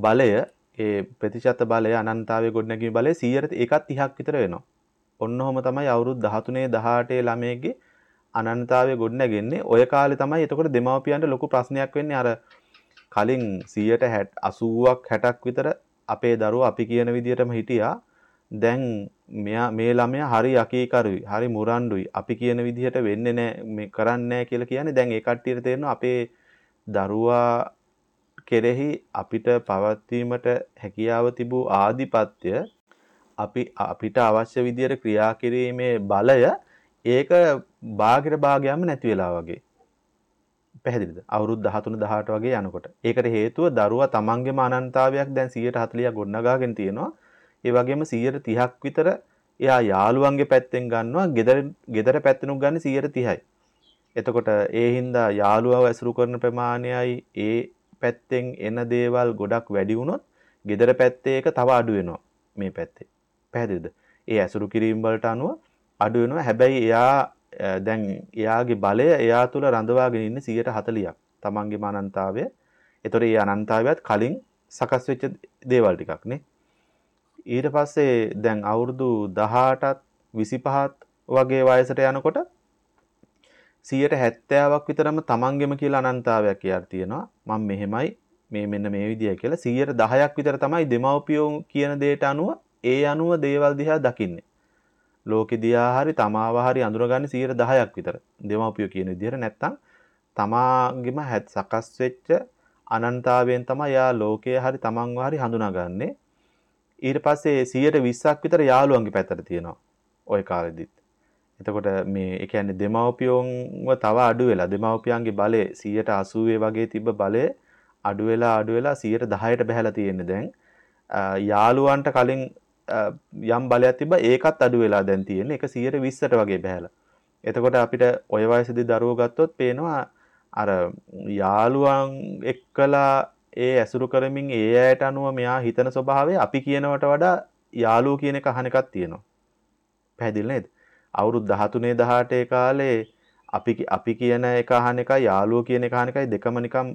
Speaker 1: බලය ඒ ප්‍රතිශත බලය අනන්තතාවයේ ගොඩනැගීමේ බලය 100ට ඒකත් 30ක් විතර වෙනවා. ඔන්න ඔහම තමයි අවුරුදු 13 18 ළමයේගේ අනන්තතාවය ගොඩනැගෙන්නේ. ඔය කාලේ තමයි එතකොට දෙමව්පියන්ට ලොකු ප්‍රශ්නයක් වෙන්නේ අර කලින් 100ට 80ක් 60ක් විතර අපේ දරුවෝ අපි කියන විදිහටම හිටියා. දැන් මෙයා මේ ළමයා හරි අකීකරුයි හරි මුරණ්ඩුයි. අපි කියන විදිහට වෙන්නේ නැහැ මේ කරන්නේ නැහැ කියලා කියන්නේ දැන් ඒ කට්ටියට තේරෙනවා අපේ දරුවා කෙරෙහි අපිට පවත්වීමට හැකියාව තිබූ ආධිපත්‍ය අපි අපිට අවශ්‍ය විදියට ක්‍රියා කිරීමේ බලය ඒක බාහිර භාගයක්ම නැති වෙලා වගේ. පැහැදිලිද? අවුරුදු 13 18 වගේ යනකොට. ඒකට හේතුව දරුවා තමන්ගේම අනන්තතාවයක් දැන් 140ක් ගොඩනගාගෙන තියෙනවා. ඒ වගේම 130ක් විතර එයා යාළුවන්ගේ පැත්තෙන් ගන්නවා ගෙදර ගෙදර පැත්තෙනුත් ගන්න 130යි. එතකොට ඒ හින්දා යාළුවව ඇසුරු කරන ප්‍රමාණයයි ඒ පැත්තෙන් එන දේවල් ගොඩක් වැඩි වුණොත් ගෙදර පැත්තේ ඒක තව අඩු වෙනවා මේ පැත්තේ. පැහැදිලිද? ඒ ඇසුරු කිරීම වලට අනුව අඩු වෙනවා. හැබැයි එයා දැන් එයාගේ බලය එයා තුල රඳවාගෙන ඉන්නේ 140ක්. තමන්ගේ අනන්තාවය. ඒතොර ඒ අනන්තාවයත් කලින් සකස් වෙච්ච දේවල් ටිකක් නේ. ඊට පස්සේ දැන් අවුරුදු 18ත් 25ත් වගේ වයසට යනකොට 170ක් විතරම තමන්ගෙම කියලා අනන්තතාවයක් කියලා තියෙනවා. මම මෙහෙමයි මේ මෙන්න මේ විදිය කියලා 110ක් විතර තමයි දෙමව්පියෝ කියන දෙයට අනුව ඒ අනුව දේවල් දිහා දකින්නේ. ලෝකෙ දිහා හරි තමාව හරි අඳුරගන්නේ 110ක් විතර. දෙමව්පියෝ කියන විදිහට නැත්තම් තමාගෙම හැත් සකස් වෙච්ච අනන්තාවයෙන් තමයි යා ලෝකයේ හරි තමන්ව හරි හඳුනාගන්නේ. ඊට පස්සේ 120ක් විතර යාළුවන්ගේ පැත්තට තියෙනවා ওই කාලෙදිත්. එතකොට මේ ඒ කියන්නේ දෙමව්පියෝන්ව තව අඩු වෙලා දෙමව්පියන්ගේ බලය 180 වගේ තිබ්බ බලය අඩු වෙලා අඩු වෙලා 110ට බහැලා තියෙන්නේ දැන්. යාළුවන්ට කලින් යම් බලයක් තිබ්බා ඒකත් අඩු වෙලා දැන් තියෙන්නේ. ඒක 120ට වගේ බහැලා. එතකොට අපිට ওই වයසේදී දරුවෝ ගත්තොත් පේනවා අර යාළුවන් එක්කලා ඒ ඇසුරු කරමින් ඒ අයට අනුව මෙයා හිතන ස්වභාවය අපි කියනවට වඩා යාළුවෝ කියන එක අහන එකක් තියෙනවා. පැහැදිලි නේද? අවුරුදු 13 18 කාලේ අපි අපි කියන එක අහන එක යාළුවෝ කියන එක අහන එකයි දෙකම නිකම්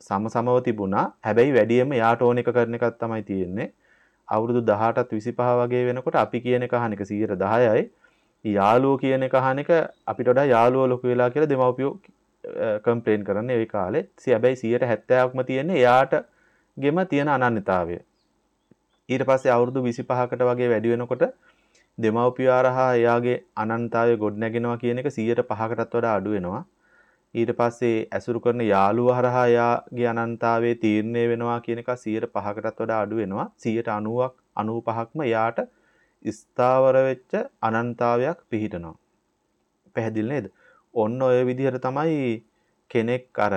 Speaker 1: සමසමව තිබුණා. හැබැයි වැඩියෙන්ම යාට ඕන එක කරන එකක් තමයි තියෙන්නේ. අවුරුදු 18ත් 25 වගේ වෙනකොට අපි කියන එක අහන එක 10යි. යාළුවෝ කියන එක අහන එක අපිට වඩා යාළුවෝ ලොකු වෙලා කියලා දෙමව්පියෝ කම්පලේන් කරන්නේ ඒ කාලෙත් හැබැයි 170ක්ම තියෙන්නේ එයාට ගෙම තියෙන අනන්‍යතාවය. ඊට පස්සේ අවුරුදු 25කට වගේ වැඩි වෙනකොට දෙමව්පිය හරහා එයාගේ අනන්තතාවය ගොඩනැගෙනවා කියන එක 105කටත් වඩා අඩු වෙනවා. ඊට පස්සේ ඇසුරු කරන යාළුවා හරහා එයාගේ අනන්තතාවයේ තීරණය වෙනවා කියන එක 105කටත් වඩා අඩු වෙනවා. 90ක් 95ක්ම එයාට ස්ථාවර වෙච්ච අනන්තතාවයක් පිහිටනවා. පැහැදිලි නේද? ඔන්න ඔය විදිහට තමයි කෙනෙක් අර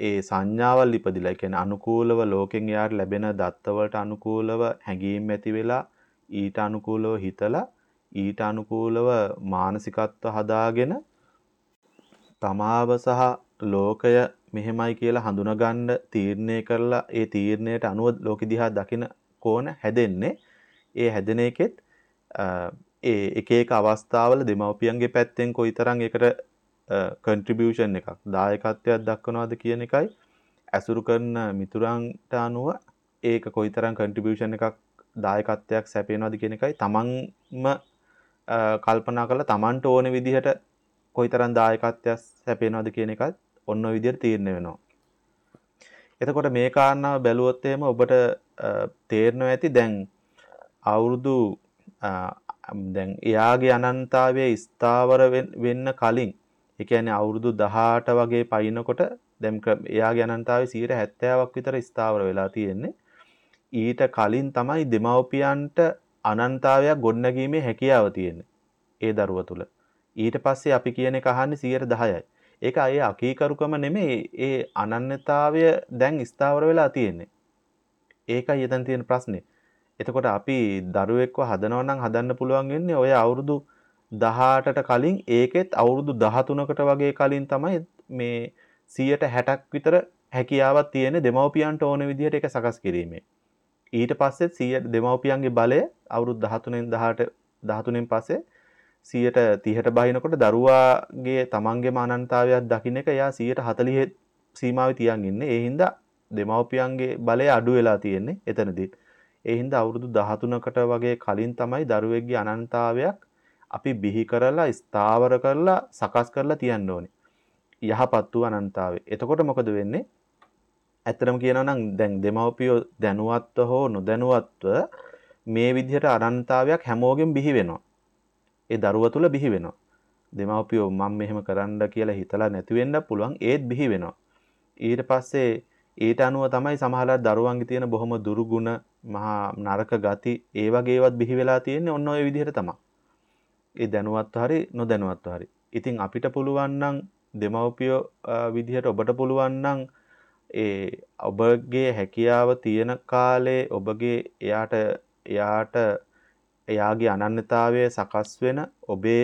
Speaker 1: ඒ සංඥාවල් ඉපදිලා කියන්නේ අනුකූලව ලෝකෙන් එයාට ලැබෙන දත්තවලට අනුකූලව හැඟීම් ඇති වෙලා ඊට අනුකූලව හිතලා ඊට අනුකූලව මානසිකත්ව හදාගෙන තමාව සහ ලෝකය මෙහෙමයි කියලා හඳුනගන්න තීරණය කරලා ඒ තීරණයට අනුව ලෝකෙ දිහා දකින කෝණ හැදෙන්නේ. ඒ හැදෙන එකෙත් ඒ එක එක අවස්ථාවල දෙමව්පියන්ගේ පැත්තෙන් කොයිතරම් ඒකට කන්ට්‍රිබියුෂන් එකක් දායකත්වයක් දක්වනවද කියන එකයි ඇසුරු කරන මිතුරන්ට අනුව ඒක කොයිතරම් කන්ට්‍රිබියුෂන් එකක් දායකත්වයක් සැපේනවද කියන එකයි තමන්ම කල්පනා කරලා තමන්ට ඕන විදිහට කොයිතරම් දායකත්වයක් සැපේනවද කියන එකත් ඔන්න ඔය විදිහට තීරණය වෙනවා. එතකොට මේ කාරණාව බැලුවොත් එහෙම ඔබට තේරෙනවා ඇති දැන් අවුරුදු දැන් එයාගේ අනන්තතාවයේ ස්ථාවර වෙන්න කලින් ඒ කියන්නේ අවුරුදු 18 වගේ පයින්නකොට දැන් එයාගේ අනන්තතාවයේ 70ක් විතර ස්ථාවර වෙලා තියෙන්නේ. ඊට කලින් තමයි දෙමව්පියන්ට අනන්තතාවයක් ගොඩනැගීමේ හැකියාව තියෙන්නේ. ඒ දරුව තුල. ඊට පස්සේ අපි කියන එක අහන්නේ 10%යි. ඒක අය අකීකරුකම නෙමෙයි ඒ අනන්‍යතාවය දැන් ස්ථාවර වෙලා තියෙන්නේ. ඒකයි එතන තියෙන ප්‍රශ්නේ. එතකොට අපි දරුවෙක්ව හදනවා නම් හදන්න පුළුවන් වෙන්නේ ඔය අවුරුදු 18ට කලින් ඒකෙත් අවුරුදු 13කට වගේ කලින් තමයි මේ 160ක් විතර හැකියාවක් තියෙන දෙමව්පියන්ට ඕන විදිහට ඒක සකස් කිරීමේ. ඊට පස්සෙත් 100 දෙමව්පියන්ගේ බලය අවුරුදු 13න් 18 13න් පස්සේ 130ට බහිනකොට දරුවාගේ තමන්ගේම අනන්තතාවයක් දකින්න එක එයා 140 සීමාවේ තියන් ඉන්නේ. ඒ හින්දා දෙමව්පියන්ගේ බලය අඩු වෙලා තියෙන්නේ එතනදී. ඒ හින්දා අවුරුදු 13කට වගේ කලින් තමයි දරුවෙක්ගේ අනන්තතාවයක් අපි බිහි කරලා ස්ථාවර කරලා සකස් කරලා තියන්න ඕනේ. යහපත් වූ අනන්තතාවය. එතකොට මොකද වෙන්නේ? ඇත්තටම කියනවා නම් දැන් දෙමව්පියෝ දැනුවත්ව හෝ නොදැනුවත්ව මේ විදිහට අනන්තතාවයක් හැමෝගෙම බිහි වෙනවා. ඒ දරුවා තුල බිහි වෙනවා. දෙමව්පියෝ මම මෙහෙම කරන්න කියලා හිතලා නැති වෙන්න පුළුවන් ඒත් බිහි වෙනවා. ඊට පස්සේ ඊට අනුව තමයි සමහරවල් දරුවන්ගේ තියෙන බොහොම දුරුගුණ මහා නරක ගති ඒ වගේ ඒවත් බිහි වෙලා තියෙන්නේ ඔන්න ඔය විදිහට තමයි. ඒ දැනුවත්ව හරි නොදැනුවත්ව හරි. ඉතින් අපිට පුළුවන් නම් දෙමව්පියෝ විදිහට ඔබට පුළුවන් නම් ඒ ඔබගේ හැකියාව තියෙන කාලේ ඔබගේ එයාට එයාට එයාගේ අනන්‍යතාවය සකස් වෙන ඔබේ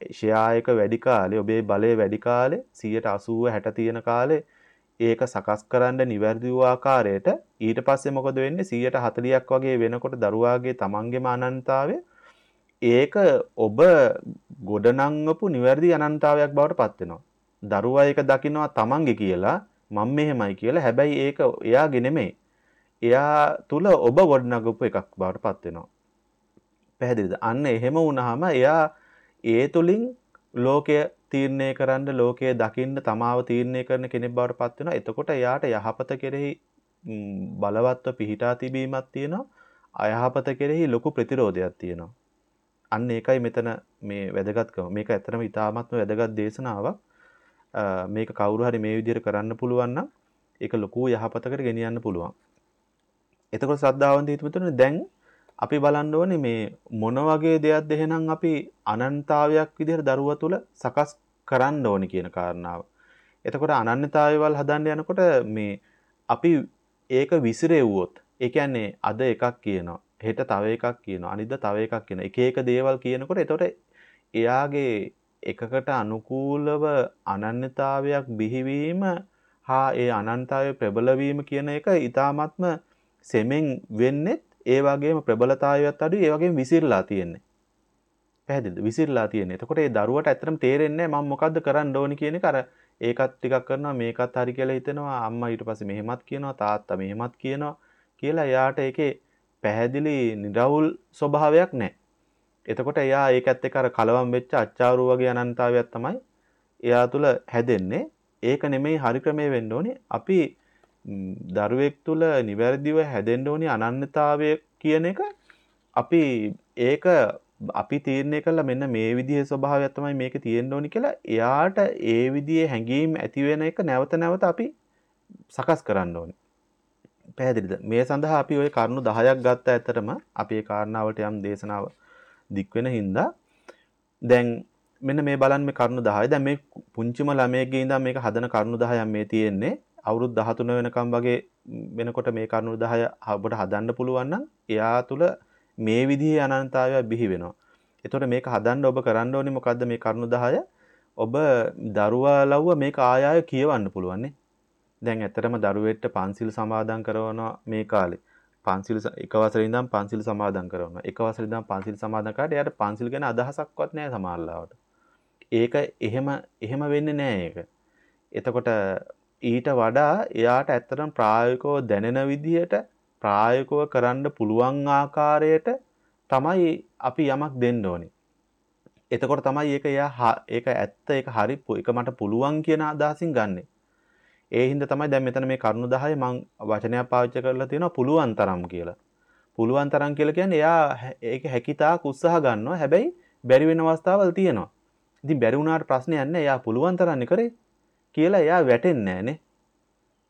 Speaker 1: ෂෙයායක වැඩි කාලේ ඔබේ බලය වැඩි කාලේ 180 60 තියෙන කාලේ ඒක සකස් කරන්න නිවැරදි වූ ආකාරයට ඊට පස්සේ මොකද වෙන්නේ 140ක් වගේ වෙනකොට දරුවාගේ තමන්ගේම අනන්‍යතාවය ඒක ඔබ ගොඩනංවපු නිවැරදි අනන්‍යතාවයක් බවට පත් වෙනවා. දරුවා ඒක දකිනවා තමන්ගේ කියලා මම මෙහෙමයි කියලා. හැබැයි ඒක එයාගේ නෙමෙයි. එයා තුල ඔබ ගොඩනගපු එකක් බවට පත් වෙනවා. පැහැදිලිද? අන්න එහෙම වුණාම එයා ඒ තුලින් ලෝකය තීරණය කරන්න ලෝකය දකින්න තමාව තීරණය කරන කෙනෙක් බවට පත් වෙනවා. එතකොට එයාට යහපත කෙරෙහි බලවත්ව පිහිටා තිබීමක් තියෙනවා. අයහපත කෙරෙහි ලොකු ප්‍රතිරෝධයක් තියෙනවා. අන්න ඒකයි මෙතන මේ වැදගත්කම. මේක ඇත්තටම ඉතාමත්ම වැදගත් දේශනාවක්. මේක කවුරු හරි මේ විදිහට කරන්න පුළුවන් නම් ඒක ලොකු යහපතකට ගෙනියන්න පුළුවන්. එතකොට ශ්‍රද්ධාවන්ත හිතමිතුනේ දැන් අපි බලන්න ඕනේ මේ මොන වගේ දෙයක්ද එහෙනම් අපි අනන්තතාවයක් විදිහට දරුවා තුල සකස් කරන්න ඕනේ කියන කාරණාව. එතකොට අනන්‍යතාවයවල් හදන්න යනකොට මේ අපි ඒක විසිරෙව්වොත් ඒ කියන්නේ අද එකක් කියනවා හෙට තව එකක් කියනවා අනිද්දා තව එකක් කියනවා එක එක දේවල් කියනකොට එතකොට එයාගේ එකකට අනුකූලව අනන්‍යතාවයක් බිහිවීම හා ඒ අනන්තතාවය ප්‍රබල වීම කියන එක ඊ타ත්ම සෙමෙන් වෙන්නේ ඒ වගේම ප්‍රබලතාවයත් අඩුයි ඒ වගේම විසිරලා තියෙන්නේ. පැහැදිලිද? විසිරලා තියෙන්නේ. එතකොට ඒ දරුවට ඇත්තටම තේරෙන්නේ නැහැ මම මොකද්ද කරන්න ඕනි කියන එක අර ඒකත් ටිකක් කරනවා මේකත් හරි කියලා හිතෙනවා අම්මා ඊට පස්සේ මෙහෙමත් කියනවා තාත්තා මෙහෙමත් කියනවා කියලා එයාට ඒකේ පැහැදිලි නිරවුල් ස්වභාවයක් නැහැ. එතකොට එයා ඒකත් එක්ක අර කලවම් වෙච්ච අච්චාරු වගේ අනන්තතාවයක් තමයි එයා තුල හැදෙන්නේ. ඒක නෙමෙයි හරි ක්‍රමේ වෙන්න ඕනේ. අපි දරුවෙක් තුළ නිවැරදිව හැදෙන්න ඕනි අනන්‍යතාවය කියන එක අපි ඒක අපි තීරණය කළා මෙන්න මේ විදිහේ ස්වභාවයක් තමයි මේකේ තියෙන්න ඕනි කියලා එයාට ඒ විදිහේ හැඟීම් ඇති වෙන එක නැවත නැවත අපි සකස් කරන්න ඕනේ. පැහැදිලිද? මේ සඳහා අපි ওই කරුණු 10ක් ගත්ත ඇත්තටම අපි ඒ කාරණාවලට යම් දේශනාව දික් වෙන හින්දා දැන් මෙන්න මේ බලන්න මේ කරුණු 10. දැන් මේ පුංචිම ළමයෙක්ගේ ඉඳන් මේක හදන කරුණු 10ක් මේ තියෙන්නේ. අවුරුදු 13 වෙනකම් වගේ වෙනකොට මේ කරුණු 10 ඔබට හදන්න පුළුවන් නම් එයා තුල මේ විදිහේ අනන්තතාවයක් බිහි වෙනවා. එතකොට මේක හදන්න ඔබ කරන්න ඕනේ මොකද්ද මේ කරුණු 10? ඔබ දරුවා ලව්ව මේක ආය ආය කියවන්න පුළුවන් නේ. දැන් ඇත්තටම දරුවෙක්ට පන්සිල් සමාදන් කරනවා මේ කාලේ. පන්සිල් එක වසරේ ඉඳන් පන්සිල් සමාදන් කරනවා. එක වසරේ ඉඳන් පන්සිල් සමාදන් කරාට එයාට පන්සිල් ගැන අදහසක්වත් නැහැ සමහරවිට. ඒක එහෙම එහෙම වෙන්නේ නැහැ ඒක. එතකොට ඊට වඩා එයාට ඇත්තටම ප්‍රායෝගිකව දැනෙන විදිහට ප්‍රායෝගිකව කරන්න පුළුවන් ආකාරයට තමයි අපි යමක් දෙන්න ඕනේ. එතකොට තමයි ඒක එයා ඒක ඇත්ත ඒක හරි ඒක මට පුළුවන් කියන අදහසින් ගන්නෙ. ඒ හින්දා තමයි දැන් මෙතන මේ කරුණු 10 මම වචනයක් පාවිච්චි කරලා තියෙනවා පුළුවන් තරම් කියලා. පුළුවන් තරම් කියලා කියන්නේ එයා ඒක හැකිතාක් උත්සාහ ගන්නවා. හැබැයි බැරි වෙන අවස්ථාවල් තියෙනවා. ඉතින් බැරි වුණාට ප්‍රශ්නයක් නැහැ. එයා පුළුවන් තරම් කරේ කියලා එයා වැටෙන්නේ නැහනේ.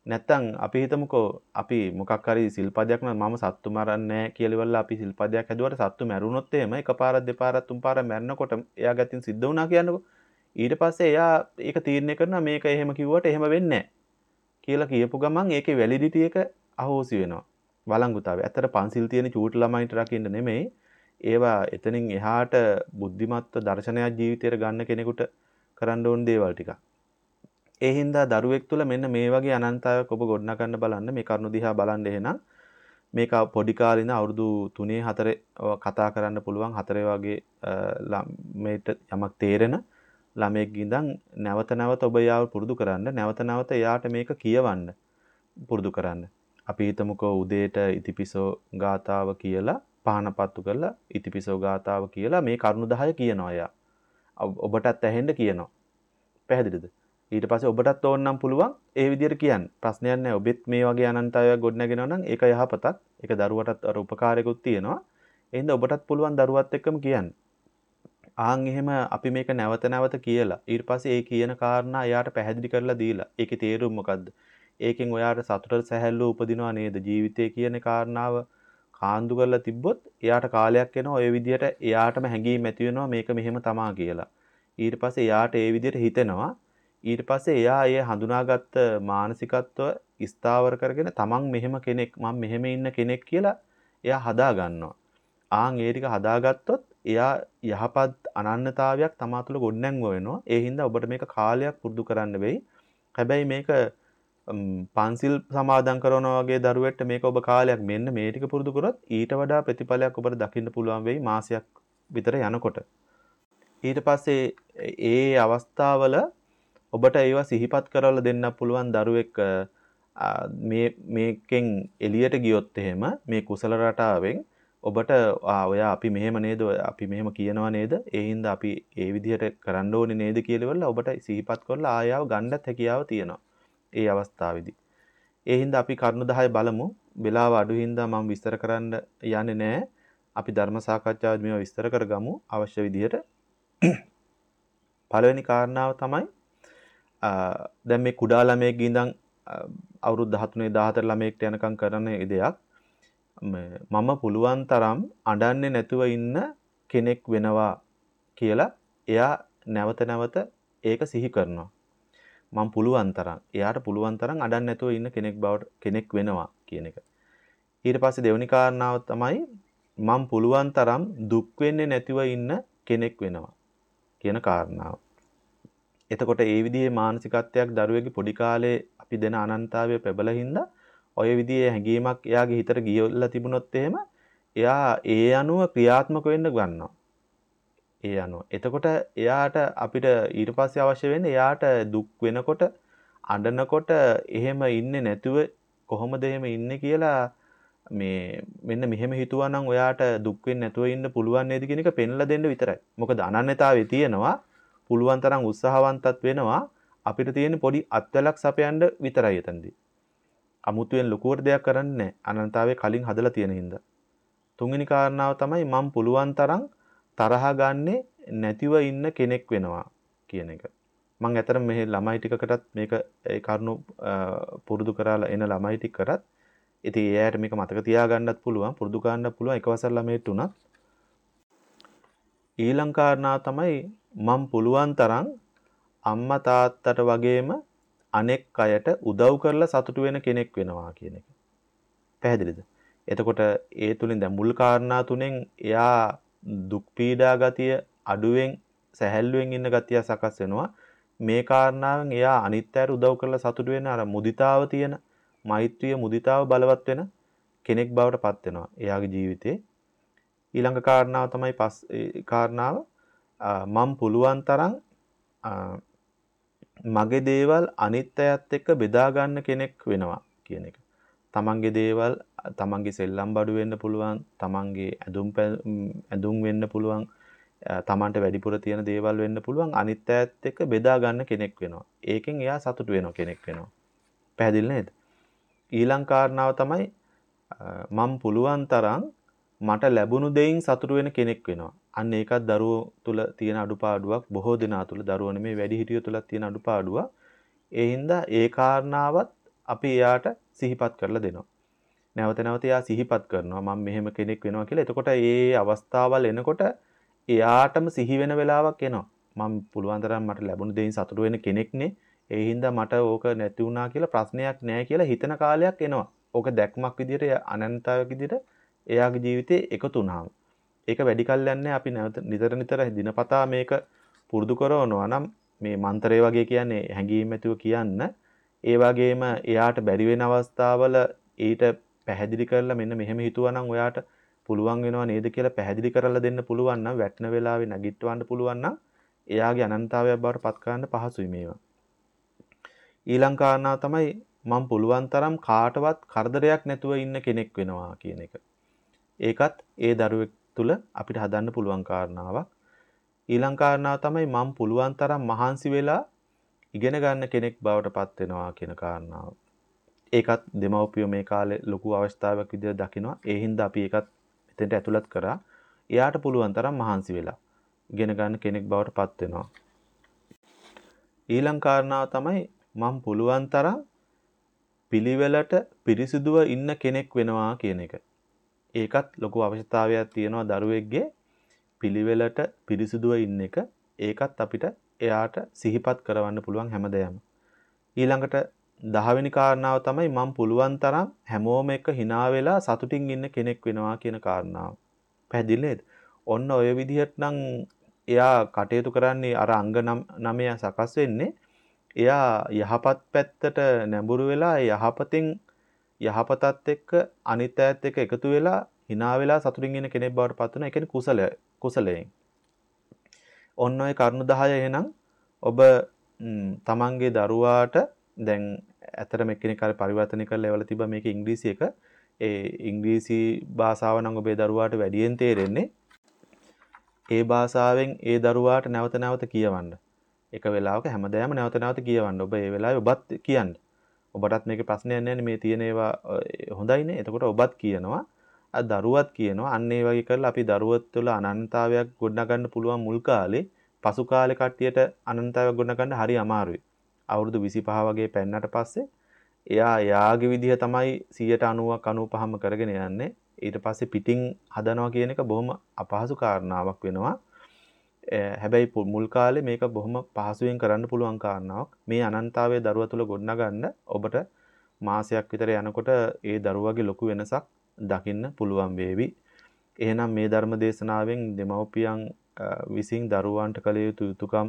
Speaker 1: නැත්තම් අපි හිතමුකෝ අපි මොකක් හරි සිල්පදයක් නම් මම සත්තු මරන්නේ නැහැ කියලා ඉවරලා අපි සිල්පදයක් හැදුවට සත්තු මැරුණොත් එහෙම එකපාරක් දෙපාරක් තුන්පාරක් මැරෙනකොට එයා ගැතින් සිද්ධ වුණා කියන්නකෝ. ඊට පස්සේ එයා ඒක තීරණය කරනවා මේක එහෙම කිව්වට එහෙම වෙන්නේ නැහැ. කියලා කියපු ගමන් ඒකේ වැලිඩිටි එක අහෝසි වෙනවා. වළංගුතාවය. ඇත්තට පන්සිල් තියෙන චූටි ළමයින්ට රකින්න නෙමෙයි. ඒවා එතනින් එහාට බුද්ධිමත්ව දර්ශනයක් ජීවිතයට ගන්න කෙනෙකුට කරන්න ඕන දේවල් ටිකක්. ඒ හින්දා දරුවෙක් තුළ මෙන්න මේ වගේ අනන්තයක් ඔබ ගොඩනගන්න බලන්න මේ කරුණු දිහා බලන්න එහෙනම් මේක පොඩි කාලේ ඉඳන් අවුරුදු 3 4 කතා කරන්න පුළුවන් 4 වගේ මේට යමක් තේරෙන ළමයෙක් ඉඳන් නැවත නැවත ඔබ යාව පුරුදු කරන්න නැවත නැවත එයාට මේක කියවන්න පුරුදු කරන්න. අපි හිතමුකෝ උදේට ඉතිපිසෝ ගාතාව කියලා පහනපත්තු කරලා ඉතිපිසෝ ගාතාව කියලා මේ කරුණු 10 කියනවා එයා. ඔබටත් ඇහෙන්න කියනවා. පැහැදිලිද? ඊට පස්සේ ඔබටත් ඕන නම් පුළුවන් ඒ විදිහට කියන්න. ප්‍රශ්නයක් නැහැ. ඔබෙත් මේ වගේ අනන්තයක් ගොඩනගෙනවා නම් ඒක යහපතක්. ඒක දරුවටත් අර උපකාරයකුත් තියෙනවා. එහෙනම් ඔබටත් පුළුවන් දරුවත් එක්කම කියන්න. ආන් එහෙම අපි මේක නැවත නැවත කියලා ඊට පස්සේ ඒ කියන කාරණා එයාට පැහැදිලි කරලා දීලා ඒකේ තේරුම මොකද්ද? ඒකෙන් ඔයාට සතුට සැහැල්ලුව උපදිනවා නේද? ජීවිතය කියන කාරණාව කාන්දු කරලා තිබ්බොත් එයාට කාලයක් එනවා ඔය විදිහට එයාටම හැඟීම් ඇති වෙනවා මේක මෙහෙම තමා කියලා. ඊට පස්සේ එයාට ඒ විදිහට හිතෙනවා. ඊට පස්සේ එයා ඒ හඳුනාගත්ත මානසිකත්ව ස්ථාවර කරගෙන තමන් මෙහෙම කෙනෙක් මම මෙහෙම ඉන්න කෙනෙක් කියලා එයා හදා ගන්නවා. ආන් ඒ ටික හදාගත්තොත් එයා යහපත් අනන්‍යතාවයක් තමා තුළ ගොඩනැංව වෙනවා. ඒ හින්දා ඔබට මේක කාලයක් පුරුදු කරන්න වෙයි. හැබැයි මේක පන්සිල් සමාදන් කරනවා වගේ දරුවෙක්ට මේක ඔබ කාලයක් මෙන්න මේ ටික පුරුදු කරොත් ඊට වඩා ප්‍රතිඵලයක් ඔබට දකින්න පුළුවන් වෙයි මාසයක් විතර යනකොට. ඊට පස්සේ ඒ අවස්ථාවල ඔබට ඒවා සිහිපත් කරලා දෙන්න පුළුවන් දරුවෙක් මේ මේකෙන් එළියට ගියොත් එහෙම මේ කුසල රටාවෙන් ඔබට ඔය අපි මෙහෙම නේද? අපි මෙහෙම කියනවා නේද? ඒ හින්දා අපි ඒ විදිහට කරන්න ඕනේ නේද? කියලා ඔබට සිහිපත් කරලා ආයාව ගන්නත් හැකියාව තියෙනවා ඒ අවස්ථාවේදී. ඒ හින්දා අපි කරුණු 10 බලමු. වෙලාව අඩු හින්දා මම විස්තර කරන්න යන්නේ නැහැ. අපි ධර්ම සාකච්ඡාවේදී මේවා විස්තර කරගමු. අවශ්‍ය විදිහට. පළවෙනි කාරණාව තමයි දැන් මේ කුඩා ළමයෙක් ඉඳන් අවුරුදු 13 14 ළමයෙක්ට යනකම් කරන දෙයක් මම පුළුවන් තරම් අඬන්නේ නැතුව ඉන්න කෙනෙක් වෙනවා කියලා එයා නැවත නැවත ඒක සිහි කරනවා. මම පුළුවන් තරම් එයාට පුළුවන් තරම් අඬන්නේ නැතුව ඉන්න කෙනෙක් බවට කෙනෙක් වෙනවා කියන එක. ඊට පස්සේ දෙවෙනි කාරණාව තමයි මම පුළුවන් තරම් දුක් වෙන්නේ නැතිව ඉන්න කෙනෙක් වෙනවා කියන කාරණාව. එතකොට ඒ විදිහේ මානසිකත්වයක් දරුවෙගේ පොඩි කාලේ අපි දෙන අනන්තාවය ප්‍රබල හින්දා ඔය විදිහේ හැඟීමක් එයාගේ හිතට ගියලා තිබුණොත් එහෙම එයා ඒ අනුව ක්‍රියාත්මක වෙන්න ගන්නවා. ඒ අනුව. එතකොට එයාට අපිට ඊට පස්සේ අවශ්‍ය වෙන්නේ එයාට දුක් වෙනකොට අඬනකොට එහෙම ඉන්නේ නැතුව කොහොමද එහෙම ඉන්නේ කියලා මේ මෙන්න මෙහෙම හිතුවා නම් ඔයාට දුක් වෙන්නේ නැතුව ඉන්න පුළුවන් නේද කියන එක පෙන්ලා දෙන්න විතරයි. මොකද අනන්‍යතාවය තියෙනවා. පුළුවන් තරම් උත්සාහවන්තත් වෙනවා. අපිට තියෙන පොඩි අත්වලක් සපයන්න විතරයි එතනදී. අමුතුවෙන් ලොකුවට දෙයක් කරන්නේ නැහැ. අනන්තතාවයේ කලින් හදලා තියෙන හින්දා. තුන්වෙනි කාරණාව තමයි මම පුළුවන් තරම් තරහ ගන්නෙ නැතිව ඉන්න කෙනෙක් වෙනවා කියන එක. මම ඇත්තටම මේ ළමයි ටිකකටත් මේක ඒ කරුණු පුරුදු කරලා එන ළමයි ටික කරත් ඉතින් ඒ අයට මේක මතක තියාගන්නත් පුළුවන් පුරුදු කරන්නත් පුළුවන් එකවසර ළමයට උනත් ඊළඟ කාරණා තමයි මම පුළුවන් තරම් අම්මා තාත්තට වගේම අනෙක් අයට උදව් කරලා සතුටු වෙන කෙනෙක් වෙනවා කියන එක. පැහැදිලිද? එතකොට ඒ තුලින් දැන් මුල් කාරණා තුනෙන් එයා දුක් පීඩා ගතිය අඩුවෙන් සැහැල්ලුවෙන් ඉන්න ගතිය සකස් වෙනවා. මේ කාරණාවෙන් එයා අනිත් අයට උදව් කරලා සතුටු වෙන අර මුදිතාව තියෙන මෛත්‍රිය මුදිතාව බලවත් වෙන කෙනෙක් බවට පත් වෙනවා එයාගේ ජීවිතේ. ඊළඟ කාරණාව තමයි පස් කාරණාව මම පුළුවන් තරම් මගේ දේවල් අනිත් අයත් එක්ක බෙදා ගන්න කෙනෙක් වෙනවා කියන එක. තමන්ගේ දේවල් තමන්ගේ සෙල්ලම් බඩු වෙන්න පුළුවන්, තමන්ගේ ඇඳුම් ඇඳුම් වෙන්න පුළුවන්, තමන්ට වැඩිපුර තියෙන දේවල් වෙන්න පුළුවන් අනිත් අයත් එක්ක බෙදා ගන්න කෙනෙක් වෙනවා. ඒකෙන් එයා සතුටු වෙන කෙනෙක් වෙනවා. පැහැදිලි නේද? ඊළඟ කාරණාව තමයි මම පුළුවන් තරම් මට ලැබුණු දෙයින් සතුටු වෙන කෙනෙක් වෙනවා. අන්න ඒකත් දරුවෝ තුල තියෙන අඩුපාඩුවක් බොහෝ දෙනා තුල දරුවෝ නෙමේ වැඩිහිටියෝ තුලත් තියෙන අඩුපාඩුවක්. ඒ හින්දා ඒ කාරණාවත් අපි එයාට සිහිපත් කරලා දෙනවා. නැවත නැවත එයා සිහිපත් කරනවා මම මෙහෙම කෙනෙක් වෙනවා කියලා. එතකොට ඒ අවස්ථාවල් එනකොට එයාටම සිහි වෙන වෙලාවක් එනවා. මම පුළුවන් තරම් මට ලැබුණු දෙයින් සතුටු වෙන කෙනෙක්නේ. ඒ හින්දා මට ඕක නැති වුණා කියලා ප්‍රශ්නයක් නැහැ කියලා හිතන කාලයක් එනවා. ඕක දැක්මක් විදිහට අනන්තතාවයක් විදිහට එයාගේ ජීවිතේ එකතු වුණාම. ඒක වැඩි කල් යන්නේ අපි නැවත නිතර නිතර දිනපතා මේක පුරුදු කරනවා නම් මේ මන්ත්‍රය වගේ කියන්නේ හැඟීම් ඇතුව කියන්න ඒ වගේම එයාට බැරි වෙන අවස්ථාවල ඊට පැහැදිලි කරලා මෙන්න මෙහෙම හිතුවා නම් ඔයාට පුළුවන් වෙනව නේද කියලා පැහැදිලි කරලා දෙන්න පුළුවන් නම් වැටෙන වෙලාවේ නැගිටවන්න පුළුවන් නම් එයාගේ අනන්තතාවයක් බවට පත් කරන්න පහසුයි මේවා. ඊළඟ කාරණා තමයි මම පුළුවන් තරම් කාටවත් කරදරයක් නැතුව ඉන්න කෙනෙක් වෙනවා කියන එක. ඒකත් ඒ දරුවෙක් තුල අපිට හදන්න පුළුවන් කාරණාවක්. ඊළඟ කාරණාව තමයි මම පුළුවන් තරම් මහන්සි වෙලා ඉගෙන ගන්න කෙනෙක් බවට පත් වෙනවා කියන කාරණාව. ඒකත් දෙමව්පියෝ මේ කාලේ ලොකු අවස්ථාවක් විදිහට දකිනවා. ඒ හින්දා අපි ඒකත් එතෙන්ට ඇතුළත් කරා. එයාට පුළුවන් තරම් මහන්සි වෙලා ඉගෙන ගන්න කෙනෙක් බවට පත් වෙනවා. ඊළඟ කාරණාව තමයි මම පුළුවන් තරම් පිළිවෙලට පිරිසිදුව ඉන්න කෙනෙක් වෙනවා කියන එක. ඒකත් ලොකු අවශ්‍යතාවයක් තියෙනවා දරුවෙක්ගේ පිළිවෙලට පිරිසිදුව ඉන්න එක. ඒකත් අපිට එයාට සිහිපත් කරවන්න පුළුවන් හැමදේම. ඊළඟට දහවෙනි කාරණාව තමයි මම පුළුවන් තරම් හැමෝම එක hina වෙලා සතුටින් ඉන්න කෙනෙක් වෙනවා කියන කාරණාව. පැහැදිලි නේද? ඔන්න ඔය විදිහට නම් එයා කටයුතු කරන්නේ අර අංග 9 සකස් වෙන්නේ එයා යහපත් පැත්තට නැඹුරු වෙලා යහපතෙන් යහපතත් එක්ක අනිත් අයත් එක්ක එකතු වෙලා hina වෙලා සතුටින් ඉන්න කෙනෙක් බවට පත් වෙනවා. ඒ කියන්නේ කුසලය කුසලයෙන්. ඔන්න ඔය කරුණු 10 එහෙනම් ඔබ තමන්ගේ දරුවාට දැන් ඇත්තටම එක්කෙනෙක් හරි පරිවර්තනය කරලා එවලා තිබ්බා මේක ඉංග්‍රීසි එක. ඒ ඉංග්‍රීසි භාෂාව නම් ඔබේ දරුවාට වැඩියෙන් තේරෙන්නේ. ඒ භාෂාවෙන් ඒ දරුවාට නැවත නැවත කියවන්න. එක වෙලාවක හැමදාම නැවත නැවත කියවන්න. ඔබ ඒ වෙලාවේ ඔබත් කියන්න. ඔබටත් මේකේ ප්‍රශ්නයක් නැහැ මේ තියෙන ඒවා හොඳයිනේ. එතකොට ඔබත් කියනවා. අ දරුවත් කියනවා. අන්න ඒ වගේ කරලා අපි දරුවත් තුළ අනන්තතාවයක් ගොඩනගන්න පුළුවන් මුල් කාලේ පසු කාලේ කට්ටියට අනන්තතාවයක් ගොඩනගන්න හරි අමාරුයි. අවුරුදු 25 වගේ පෙන්නට පස්සේ එයා එයාගේ විදිහ තමයි 190ක් 95ම කරගෙන යන්නේ. ඊට පස්සේ පිටින් හදනවා කියන එක බොහොම අපහසු කාරණාවක් වෙනවා. හැබැයි මුල් කාලේ මේක බොහොම පහසුවෙන් කරන්න පුළුවන් කාරණාවක්. මේ අනන්තතාවයේ දරුවා තුල ගොඩනගන්න ඔබට මාසයක් විතර යනකොට ඒ දරුවගේ ලොකු වෙනසක් දකින්න පුළුවන් වේවි. එහෙනම් මේ ධර්ම දේශනාවෙන් දෙමව්පියන් විසින් දරුවන්ට කළ යුතු යුතුයකම්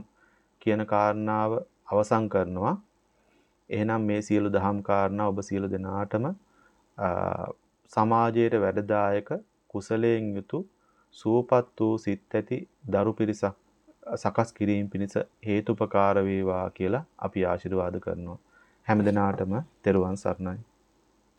Speaker 1: කියන කාරණාව අවසන් කරනවා. එහෙනම් මේ සියලු දහම් කාරණා ඔබ සියලු දෙනාටම සමාජයට වැඩදායක කුසලයෙන් යුතු සුවපත් වූ සිත් ඇති දරු පිරිසක් සකස් කිරීම පිණිස හේතුපකාර වේවා කියලා අපි ආශිර්වාද කරනවා. හැමදිනාටම තෙරුවන් සරණයි.